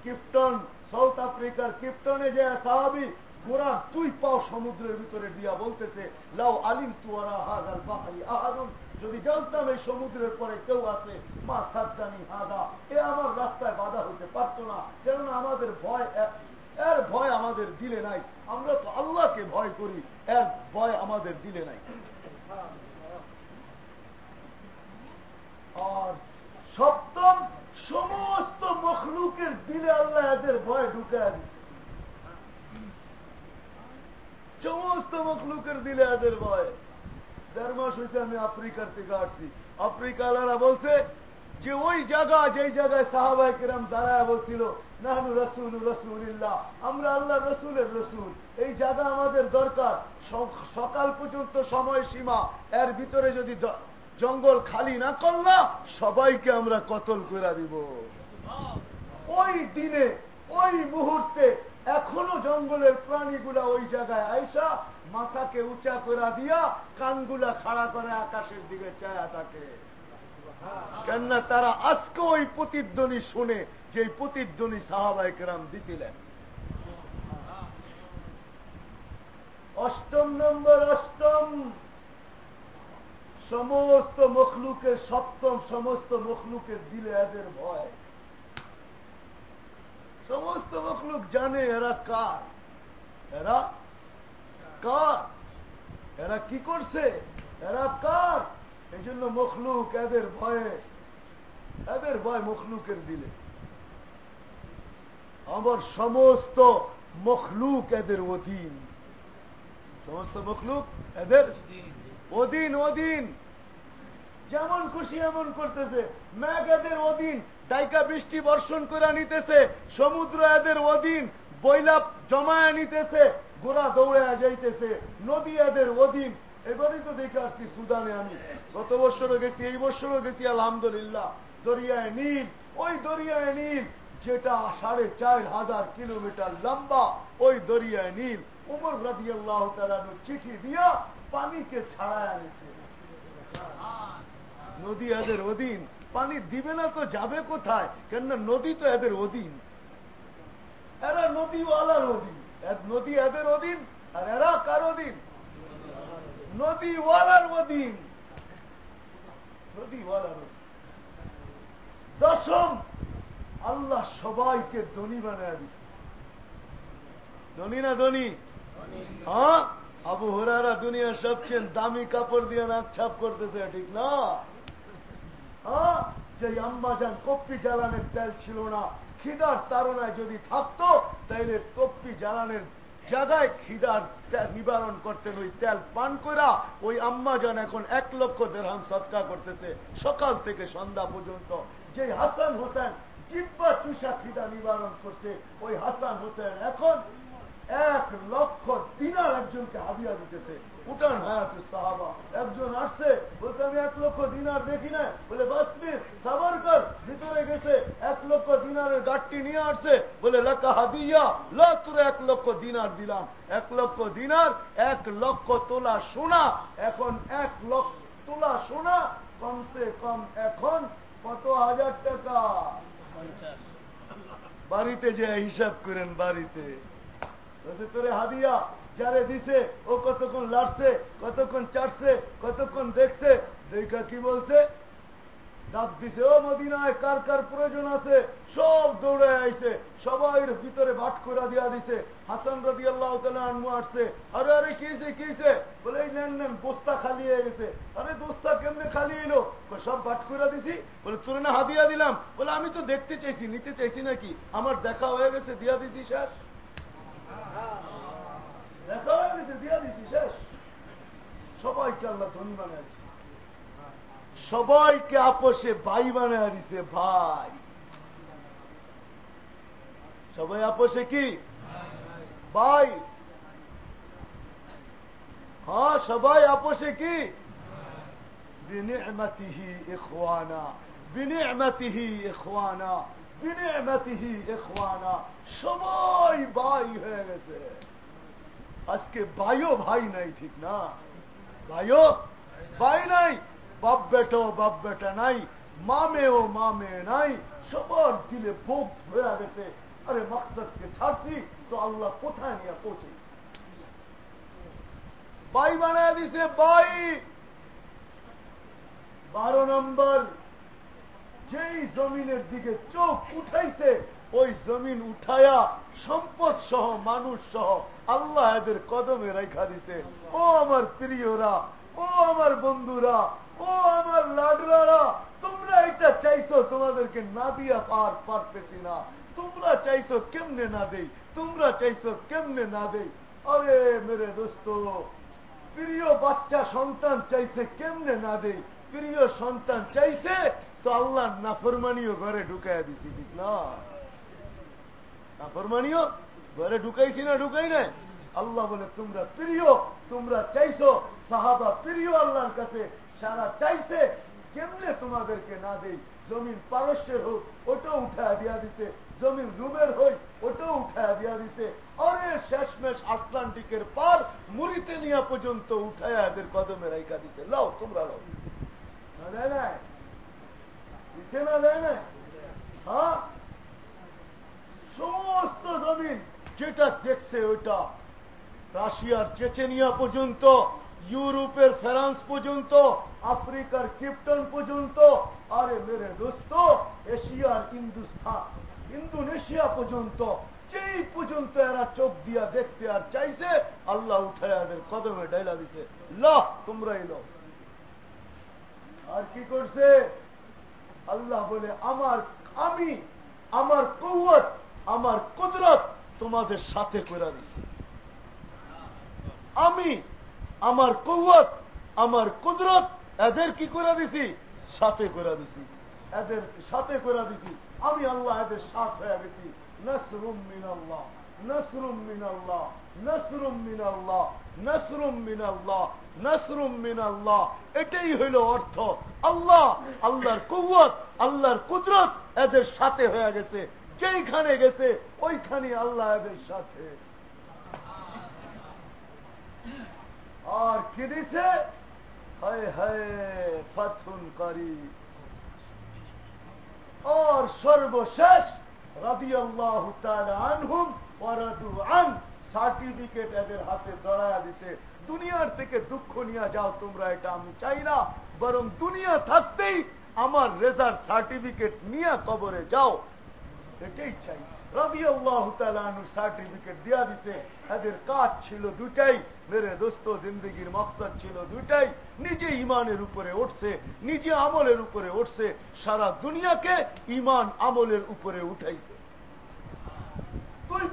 S1: কিপ্টন সাউথ আফ্রিকার কিপ্টনে যে সাহাবি গোড়ার দুই পাও সমুদ্রের ভিতরে দিয়া বলতেছে, লাউ আলিম তুয়ারা হাজার বাহারি আহাদুন। যদি জানতাম এই সমুদ্রের পরে কেউ আছে, মা সাদ্দানি হাদা। এ আমার রাস্তায় বাধা হতে পারত না, কেননা আমাদের ভয় এর ভয় আমাদের দিলে নাই। আমরা তো আল্লাহকে ভয় করি, এর ভয় আমাদের দিলে নাই। আর সপ্তম সমস্ত মখলুকের দিলে আল্লাহ এদের ভয় ঢুকে দিচ্ছে সমস্ত মখলুকের দিলে এদের ভয়। দেড় মাস হয়েছে আমি আফ্রিকার থেকে আসছি। আফ্রিকালারা বলছে যে ওই জায়গা, যেই জায়গায় সাহাবাই কিরাম দাঁড়ায় বলছিল, নাহনু রসুল রসুল্লাহ আমরা আল্লাহ রসুলের রসুল। এই জায়গা আমাদের দরকার। সকাল পর্যন্ত সময় সীমা এর ভিতরে যদি জঙ্গল খালি না করলা, সবাইকে আমরা কতল করে দিব। ওই দিনে, ওই মুহূর্তে এখনও জঙ্গলের প্রাণীগুলা ওই জায়গায় আইসা মাথাকে উঁচা করে দিয়া কানগুলা খাড়া করে আকাশের দিকে চায়া থাকে। কেননা তারা আজকে ওই প্রতিধ্বনি শুনে যে প্রতিধ্বনি সাহাবাই কেরাম দিছিলেন। অষ্টম নম্বর, অষ্টম। সমস্ত মখলুকের, সপ্তম সমস্ত মখলুকের দিলে এদের ভয়। সমস্ত মখলুক জানে এরা কার। এরা কার? এরা কি করছে? এরা কার? এই জন্য মখলুক এদের ভয়ে, এদের ভয় মখলুকের দিলে। আমার সমস্ত মখলুক এদের অধীন। সমস্ত মখলুক এদের অধীন অধীন। যেমন খুশি, এমন করতেছে। ম্যাঘ এদের অধীন, ডাইকা বৃষ্টি বর্ষণ করে নিতেছে। সমুদ্র এদের অধীন বৈলা জমায়া নিতেছে। গোড়া দৌড়ে যাইতেছে। নদী এদের অধীন। এবারই তো দেখে আসছি সুদানে আমি। গত বছরও গেছি, এই বছরও গেছি, আলহামদুলিল্লাহ। দরিয়ায় নীল, ওই দরিয়ায় নীল, যেটা সাড়ে চার হাজার কিলোমিটার লম্বা, ওই দরিয়ায় নীল। উমর রাজি আল্লাহ তালানো চিঠি দিয়া পানিকে ছাড়ায় নদী এদের অধীন। পানি দিবে না তো যাবে কোথায়? নদী তো এদের অধীন। এরা নদীওয়ালার অধীন। নদী এদের অধীন আর এরা কার অধীন? নদীওয়ালার অধীন। নদীওয়ালার দশম, আল্লাহ সবাইকে ধনী বানায় দিছে। ধনী না ধনী? হ্যাঁ? আবু হরারা দুনিয়ার সবচেয়ে দামি কাপড় দিয়ে নাক ছাপ করতেছে, ঠিক না? হ্যাঁ? আম্বাজান কপ্পি জ্বালানের তেল ছিল না, খিদার যদি থাকতো, তাইলে কপ্পি জ্বালানের জায়গায় খিদার নিবারণ করতেন, ওই তেল পান করা ওই আম্মাজান এখন এক লক্ষ দেড়হাম সৎকা করতেছে, সকাল থেকে সন্ধ্যা পর্যন্ত। যে হাসান হোসেন জিব্বা চুষা খিদা নিবারণ করছে, ওই হাসান হোসেন এখন এক লক্ষ দিনার একজনকে হাবিয়া দিতেছে। উঠান হায়াত সাহাবা। একজন আসছে বলছে আমি এক লক্ষ দিনার দেখি না বলে বাসমির সাবার কর। ভিতরে গেছে এক লক্ষ দিনারের গাঠটি নিয়ে আসছে। বলে লেখা হাদিয়া ল তোরে এক লক্ষ দিনার দিলাম। এক লক্ষ দিনার এক লক্ষ তোলা সোনা। এখন এক লক্ষ তোলা সোনা কমসে কম এখন কত হাজার টাকা? বাড়িতে যে হিসাব করেন বাড়িতে। হাদিয়া, যারে দিছে, ও কতক্ষণ কতক্ষণ চাটছে, কতক্ষণ দেখছে, দেখা কি বলছে? ডাক দিছে, ও মদিনায় কার কার প্রয়োজন আছে? সব আইছে ভিতরে দিয়া দিছে। হাসান আল্লাহ আনমু আরে আরে কিছে কিছে বলে নেন নেন খালি হয়ে গেছে। আরে দোস্তা কেমনে খালি এলো সব দিছি। বলে না হাদিয়া দিলাম। বলে, আমি তো দেখতে চাইছি, নিতে চাইছি নাকি? আমার দেখা হয়ে গেছে, দিয়া দিছি শেষ। সবাইকে আপোষে ভাই বানায় দিছে ভাই। সবাই আপোষে কি? ভাই। হ্যাঁ সবাই আপোষে কি? বিনিমতিহি ইখওয়ানা বিনিমতিহি ইখওয়ানা বিনিমতিহি ইখওয়ানা। সবাই ভাই হয়ে গেছে। আজকে ভাইও ভাই নাই, ঠিক না? ভাইও ভাই নাই, বাপ বেটো বাপ বেটা নাই মামে ও মামে নাই, সবার দিলে ভোগ হয়ে গেছে। আরে ছাড়ছি, তো আল্লাহ কোথায় নিয়ে পৌঁছেছে? বাই বানায় দিছে, বাই। বারো নম্বর, যেই জমিনের দিকে চোখ উঠাইছে ওই জমিন উঠায়া সম্পদ সহ, মানুষ সহ আল্লাহ এদের কদমে রেখা দিছে। ও আমার প্রিয়রা, ও আমার বন্ধুরা, ও আমার লাডরারা তোমরা এটা চাইছো তোমাদেরকে না দিয়া পার পারতেছি না। তোমরা চাইছো কেমনে না দেই? তোমরা চাইছো কেমনে না দেই? আরে মেরে দোস্ত, প্রিয় বাচ্চা সন্তান চাইছে কেমনে না দেই? প্রিয় সন্তান চাইছে তো আল্লাহ নাফরমানিও ঘরে ঢুকাইয়া দিছি, ঠিক না? নাফরমানিও ঘরে ঢুকাইছি না, ঢুকাই নাই। আল্লাহ বলে, তোমরা প্রিয়, তোমরা চাইছো, সাহাবা প্রিয় আল্লাহর কাছে, সারা চাইছে, কেমনে তোমাদেরকে না দেই? জমিন পারস্যের হোক, ওটাও উঠায় দিয়া দিছে। জমিন রুমের হই, ওটাও উঠায় দিয়া দিছে। অরে শেষমেশ আটলান্টিকের পার মুরিতেনিয়া পর্যন্ত উঠায় এদের কদমে রাইকা দিছে। লাও, তোমরা লাও। না দেয় নাই? দিছে না দেয় না হ্যাঁ? সমস্ত জমিন যেটা দেখছে ওইটা। রাশিয়ার চেচেনিয়া পর্যন্ত, ইউরোপের ফ্রান্স পর্যন্ত, আফ্রিকার কিপ্টন পর্যন্ত, আরে মেরে দোস্ত, এশিয়ার হিন্দুস্থান ইন্দোনেশিয়া পর্যন্ত, যেই পর্যন্ত এরা চোখ দিয়া দেখছে আর চাইছে, আল্লাহ উঠায় এদের কদমে ডাইলা দিছে। লাহ তোমরা এলো আর কি করছে? আল্লাহ বলে, আমার, আমি, আমার কৌয়ত আমার কুদরত তোমাদের সাথে করে দিছি। আমি, আমার কৌয়ত আমার কুদরত এদের কি করে দিছি? সাথে করে দিছি। এদের সাথে করে দিছি। আমি আল্লাহ এদের সাথ হয়ে গেছি নসরুম মিনাল্লাহ নসরুম মিনাল্লাহ নসরুম মিনাল্লাহ নসরুম মিনাল্লাহ নসরুম মিনাল্লাহ। এটাই হইল অর্থ। আল্লাহ, আল্লাহর কৌয়ত আল্লাহর কুদরত এদের সাথে হয়ে গেছে। যেইখানে গেছে, ওইখানে আল্লাহ সাথে। আর কি দিছে? হায় হায়, ফাথুন করি। আর সর্বশেষ রাবি আল্লাহ আনহুম আন, সার্টিফিকেট এদের হাতে দড়ায়া দিছে। দুনিয়ার থেকে দুঃখ নিয়ে যাও তোমরা, এটা আমি চাই না। বরং দুনিয়া থাকতেই আমার রেজার সার্টিফিকেট নিয়ে কবরে যাও। এটাই চাই। ইমান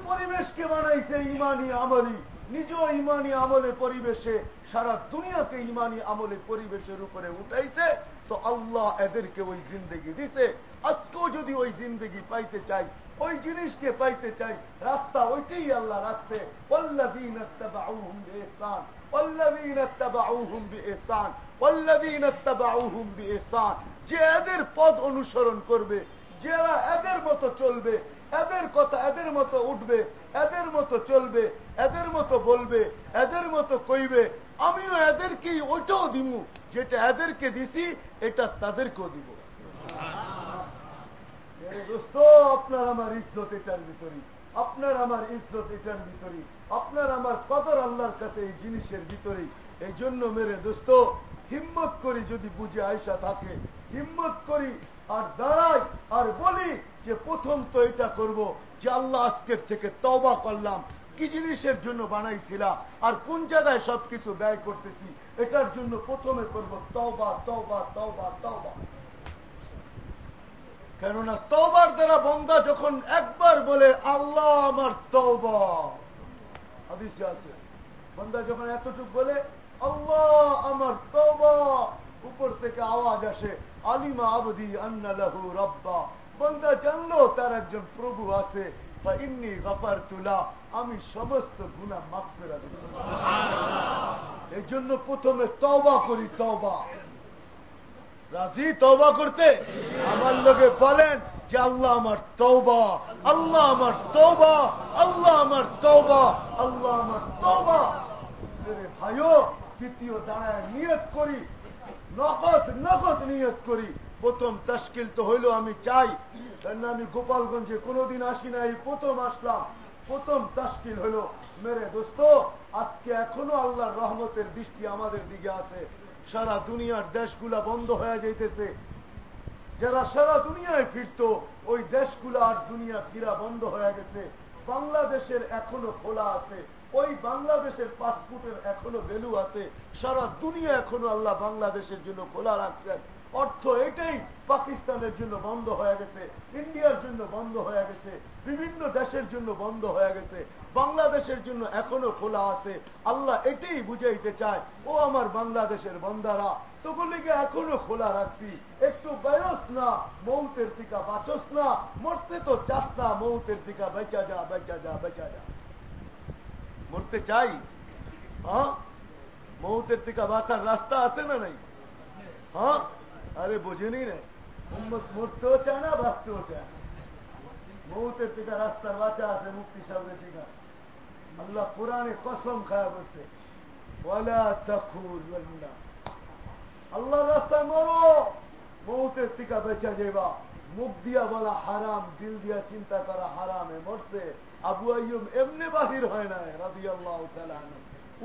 S1: পরিবেশকে বানাইছে ইমানি আমলি নিজ ইমানি আমলের পরিবেশে, সারা দুনিয়াকে ইমানি আমলে পরিবেশের উপরে উঠাইছে তো আল্লাহ এদেরকে ওই জিন্দগি দিছে। আজকেও যদি ওই জিন্দগি পাইতে চাই, ওই জিনিসকে পাইতে চাই, রাস্তা ওইটাই আল্লাহ রাখছে। যে এদের পদ অনুসরণ করবে, যারা এদের মতো চলবে, এদের কথা এদের মতো উঠবে, এদের মতো চলবে, এদের মতো বলবে, এদের মতো কইবে আমিও এদেরকেই ওটাও দিমু, যেটা এদেরকে দিছি, এটা তাদেরকেও দিব। আপনার আমার ইজ্জত এটার ভিতরে আপনার আমার ইজ্জত এটার ভিতরে আপনার আমার কদর আল্লাহর কাছে এই জিনিসের ভিতরে এই জন্য মেরে দোস্ত, হিম্মত করি যদি বুঝে আয়সা থাকে, হিম্মত করি আর দাঁড়াই আর বলি যে প্রথম তো এটা করব, যে আল্লাহ আজকের থেকে তবা করলাম। কি জিনিসের জন্য বানাইছিলাম আর কোন জায়গায় সবকিছু ব্যয় করতেছি? এটার জন্য প্রথমে করব তবা তবা তবা তবা কেননা তবার দ্বারা বন্দা যখন একবার বলে, আল্লাহ আমার তবা হাদিসে আছে। বন্দা যখন এতটুক বলে, আল্লাহ আমার তবা উপর থেকে আওয়াজ আসে, আলিমা আবদি আন্নালাহু রব্বা। বন্দা জানলো তার একজন প্রভু আছে ইন্নি গফার তুলা আমি সমস্ত গুণা মাফ করে এই জন্য প্রথমে তবা করি তবা রাজি? তবা করতে? আমার লোকে বলেন যে আল্লাহ আমার তৌবা আল্লাহ আমার তৌবা আল্লাহ আমার তৌবা আল্লাহ আমার তৌবা ভাইও তৃতীয় দাঁড়ায় নিয়ত করি নগদ নগদ নিয়ত করি। প্রথম তশকিল তো হইল, আমি চাই। কেন আমি গোপালগঞ্জে কোনোদিন আসি না এই প্রথম আসলাম। প্রথম তশকিল হইল। মেরে দোস্ত, আজকে এখনও আল্লাহর রহমতের দৃষ্টি আমাদের দিকে আছে। সারা দুনিয়ার দেশগুলা বন্ধ হয়ে যাইতেছে। যারা সারা দুনিয়ায় ফিরত, ওই দেশগুলা আর দুনিয়া ফিরা বন্ধ হয়ে গেছে। বাংলাদেশের এখনও খোলা আছে। ওই বাংলাদেশের পাসপোর্টের এখনও ভ্যালু আছে। সারা দুনিয়া এখনও আল্লাহ বাংলাদেশের জন্য খোলা রাখছেন। অর্থ এটাই পাকিস্তানের জন্য বন্ধ হয়ে গেছে, ইন্ডিয়ার জন্য বন্ধ হয়ে গেছে, বিভিন্ন দেশের জন্য বন্ধ হয়ে গেছে, বাংলাদেশের জন্য এখনও খোলা আছে। আল্লাহ এটাই বুঝাইতে চায়, ও আমার বাংলাদেশের বন্দারা, তোগুলিকে এখনও খোলা রাখছি। একটু বেরোস না, মৌতের টিকা বাঁচস না, মরতে তো চাস না, মৌতের টিকা বেচা যা বেচা যা বেচা যা। মরতে চাই? হ্যাঁ? মৌতের টিকা বাঁচার রাস্তা আছে না নাই? হ্যাঁ? আরে বোঝেনি না মরতেও চায় না, বাঁচতেও চায় না। মৌতের টিকা রাস্তার বাঁচা আছে মুক্তি সামনে টিকা আল্লাহ কোরআনে কসম খায়া বলছে আল্লাহ মরো, মৌতের টিকা বেচা মুখ দিয়া বলা হারাম, দিল দিয়া চিন্তা করা হারামে মরছে। আবু আইয়ুম এমনি বাহির হয় না রাবি আল্লাহ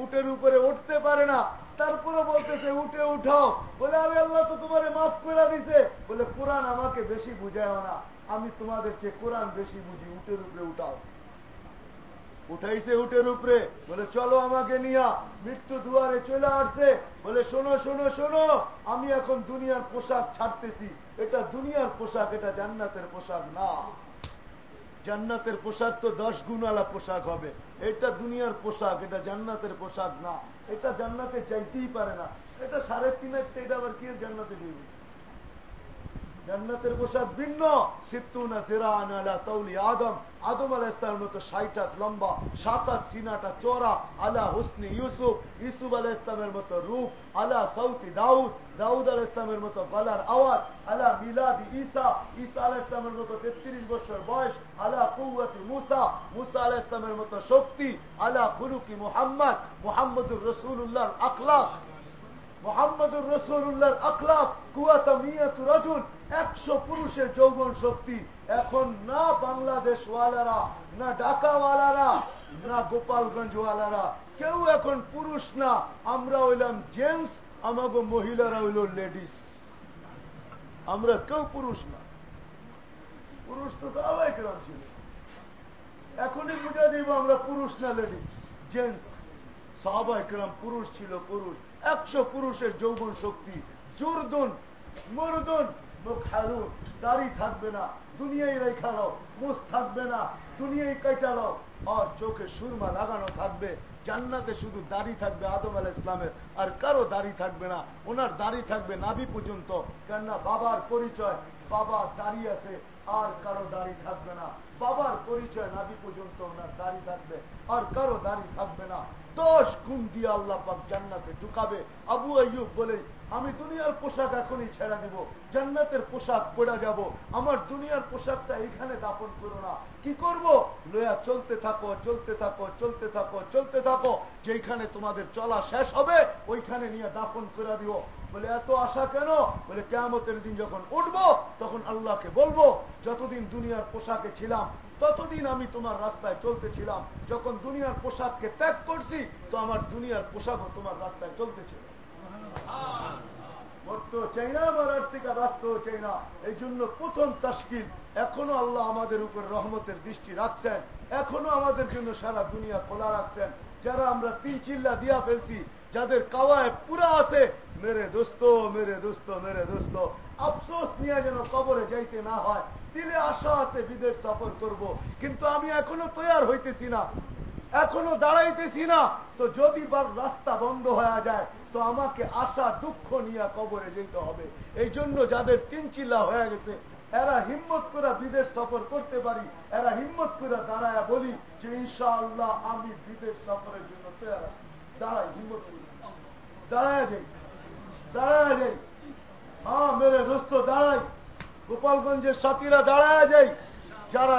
S1: উটের উপরে উঠতে পারে না তারপরে বলতেছে, উঠে, উঠাও। বলে আমি আল্লাহ তো তোমার মাফ করে দিছে। বলে, কোরআন আমাকে বেশি বুঝায় না। আমি তোমাদের চেয়ে কোরআন বেশি বুঝি। উটের উপরে উঠাও। উঠাইছে উপরে। বলে, চলো আমাকে নিয়া। মৃত্যু দুয়ারে চলে আসছে। বলে, শোনো শোনো শোনো। আমি এখন দুনিয়ার পোশাক ছাড়তেছি। এটা দুনিয়ার পোশাক, এটা জান্নাতের পোশাক না। জান্নাতের পোশাক তো দশ গুণালা পোশাক হবে। এটা দুনিয়ার পোশাক, এটা জান্নাতের পোশাক না। এটা জান্নাতে চাইতেই পারে না। এটা সাড়ে তিন একটা এটা আবার কি জান্নাতে দিবে জান্নাতের পোশাক ভিন্ন। সিত্তুনা সিরান আলা তৌলি আদম। আদম আলাহ ইসলামের মতো ষাট লম্বা সাত সিনাটা চোরা আলা হুসনি ইউসুফ। ইউসুফ আলাহ ইসলামের মতো রূপ, আলা সৌতি দাউদ। দাউদ আলাহ ইসলামের মতো গলার আওয়াজ, আলা মিলাদি ঈসা। ঈসা আলাহ ইসলামের মতো তেত্রিশ বছর বয়স, আলা কুয়াতি মুসা। মুসা আলাহ ইসলামের মতো শক্তি, আলা খুলুকি মুহাম্মদ। মুহাম্মদুর রসুল্লাহ আখলাক। মোহাম্মদুর রসুল্লাহর আখলাক, কুয়াতা মিয়াতু রাজুল, একশো পুরুষের যৌবন শক্তি। এখন না বাংলাদেশ ওয়ালারা না ঢাকাওয়ালারা, না গোপালগঞ্জ ওয়ালারা কেউ এখন পুরুষ না, আমরা হইলাম জেন্টস, আমাগো মহিলারা হইল লেডিস। আমরা কেউ পুরুষ না। পুরুষ তো সবাই গ্রাম ছিল। এখনই বুঝে দিব আমরা পুরুষ না লেডিস, জেন্টস। সাহাবাই কিরাম পুরুষ ছিল, পুরুষ। একশো পুরুষের যৌবন শক্তি, জোরদুন, মরদুন, মুখ দাড়ি থাকবে না, দুনিয়ায় রেখালো মুখ থাকবে না, দুনিয়ায় কাইটালো আর চোখে সুরমা লাগানো থাকবে, জান্নাতে শুধু দাড়ি থাকবে আদম আল ইসলামের আর কারও দাড়ি থাকবে না, ওনার দাড়ি থাকবে নাভি পর্যন্ত, কেননা বাবার পরিচয়, বাবা দাড়ি আছে, আর কারও দাড়ি থাকবে না, বাবার পরিচয় নাভি পর্যন্ত ওনার দাড়ি থাকবে, আর কারও দাড়ি থাকবে না দশ গুণ দিয়ে আল্লাহ পাক জান্নাতে ঢুকাবে। আবু আইয়ুব বলে আমি দুনিয়ার পোশাক এখনই ছেড়া দিব, জান্নাতের পোশাক পড়া যাব, আমার দুনিয়ার পোশাকটা এখানে দাপন করো না। কি করব? লয়া, চলতে থাকো চলতে থাকো চলতে থাকো চলতে থাকো যেখানে তোমাদের চলা শেষ হবে, ওইখানে নিয়ে দাফন করে দিও। বলে এত আশা কেন? বলে কেমতের দিন যখন উঠবো তখন আল্লাহকে বলব যতদিন দুনিয়ার পোশাকে ছিলাম ততদিন আমি তোমার রাস্তায় চলতেছিলাম। যখন দুনিয়ার পোশাককে ত্যাগ করছি তো আমার দুনিয়ার পোশাকও তোমার রাস্তায় চলতেছিল মরতেও চাই না বাঁচতেও চাই না। এই জন্য প্রথম তাস্কিল এখনও আল্লাহ আমাদের উপর রহমতের দৃষ্টি রাখছেন। এখনও আমাদের জন্য সারা দুনিয়া খোলা রাখছেন। যারা আমরা তিন চিল্লা দিয়া ফেলছি যাদের কাওয়ায় পুরা আছে, মেরে দোস্ত মেরে দোস্ত মেরে দোস্ত, আফসোস নিয়ে যেন কবরে যাইতে না হয়, দিলে আশা আছে বিদেশ সফর করব। কিন্তু আমি এখনও তৈয়ার হইতেছি না, এখনও দাঁড়াইতেছি না। তো যদি রাস্তা বন্ধ হয়ে যায়, তো আমাকে আশা, দুঃখ নিয়ে কবরে যেতে হবে। এই জন্য যাদের তিন চিল্লা হয়ে গেছে, এরা হিম্মত করে বিদেশ সফর করতে পারি, এরা হিম্মত করে দাঁড়ায় বলি যে, ইনশাআল্লাহ, আমি বিদেশ সফরের জন্য তৈরি দাঁড়াই, হিম্মত করি। দাঁড়ায় যাই দাঁড়ায় যাই হ্যাঁ মেরে দোস্ত দাঁড়াই। গোপালগঞ্জের সাথীরা দাঁড়ায় যাই যারা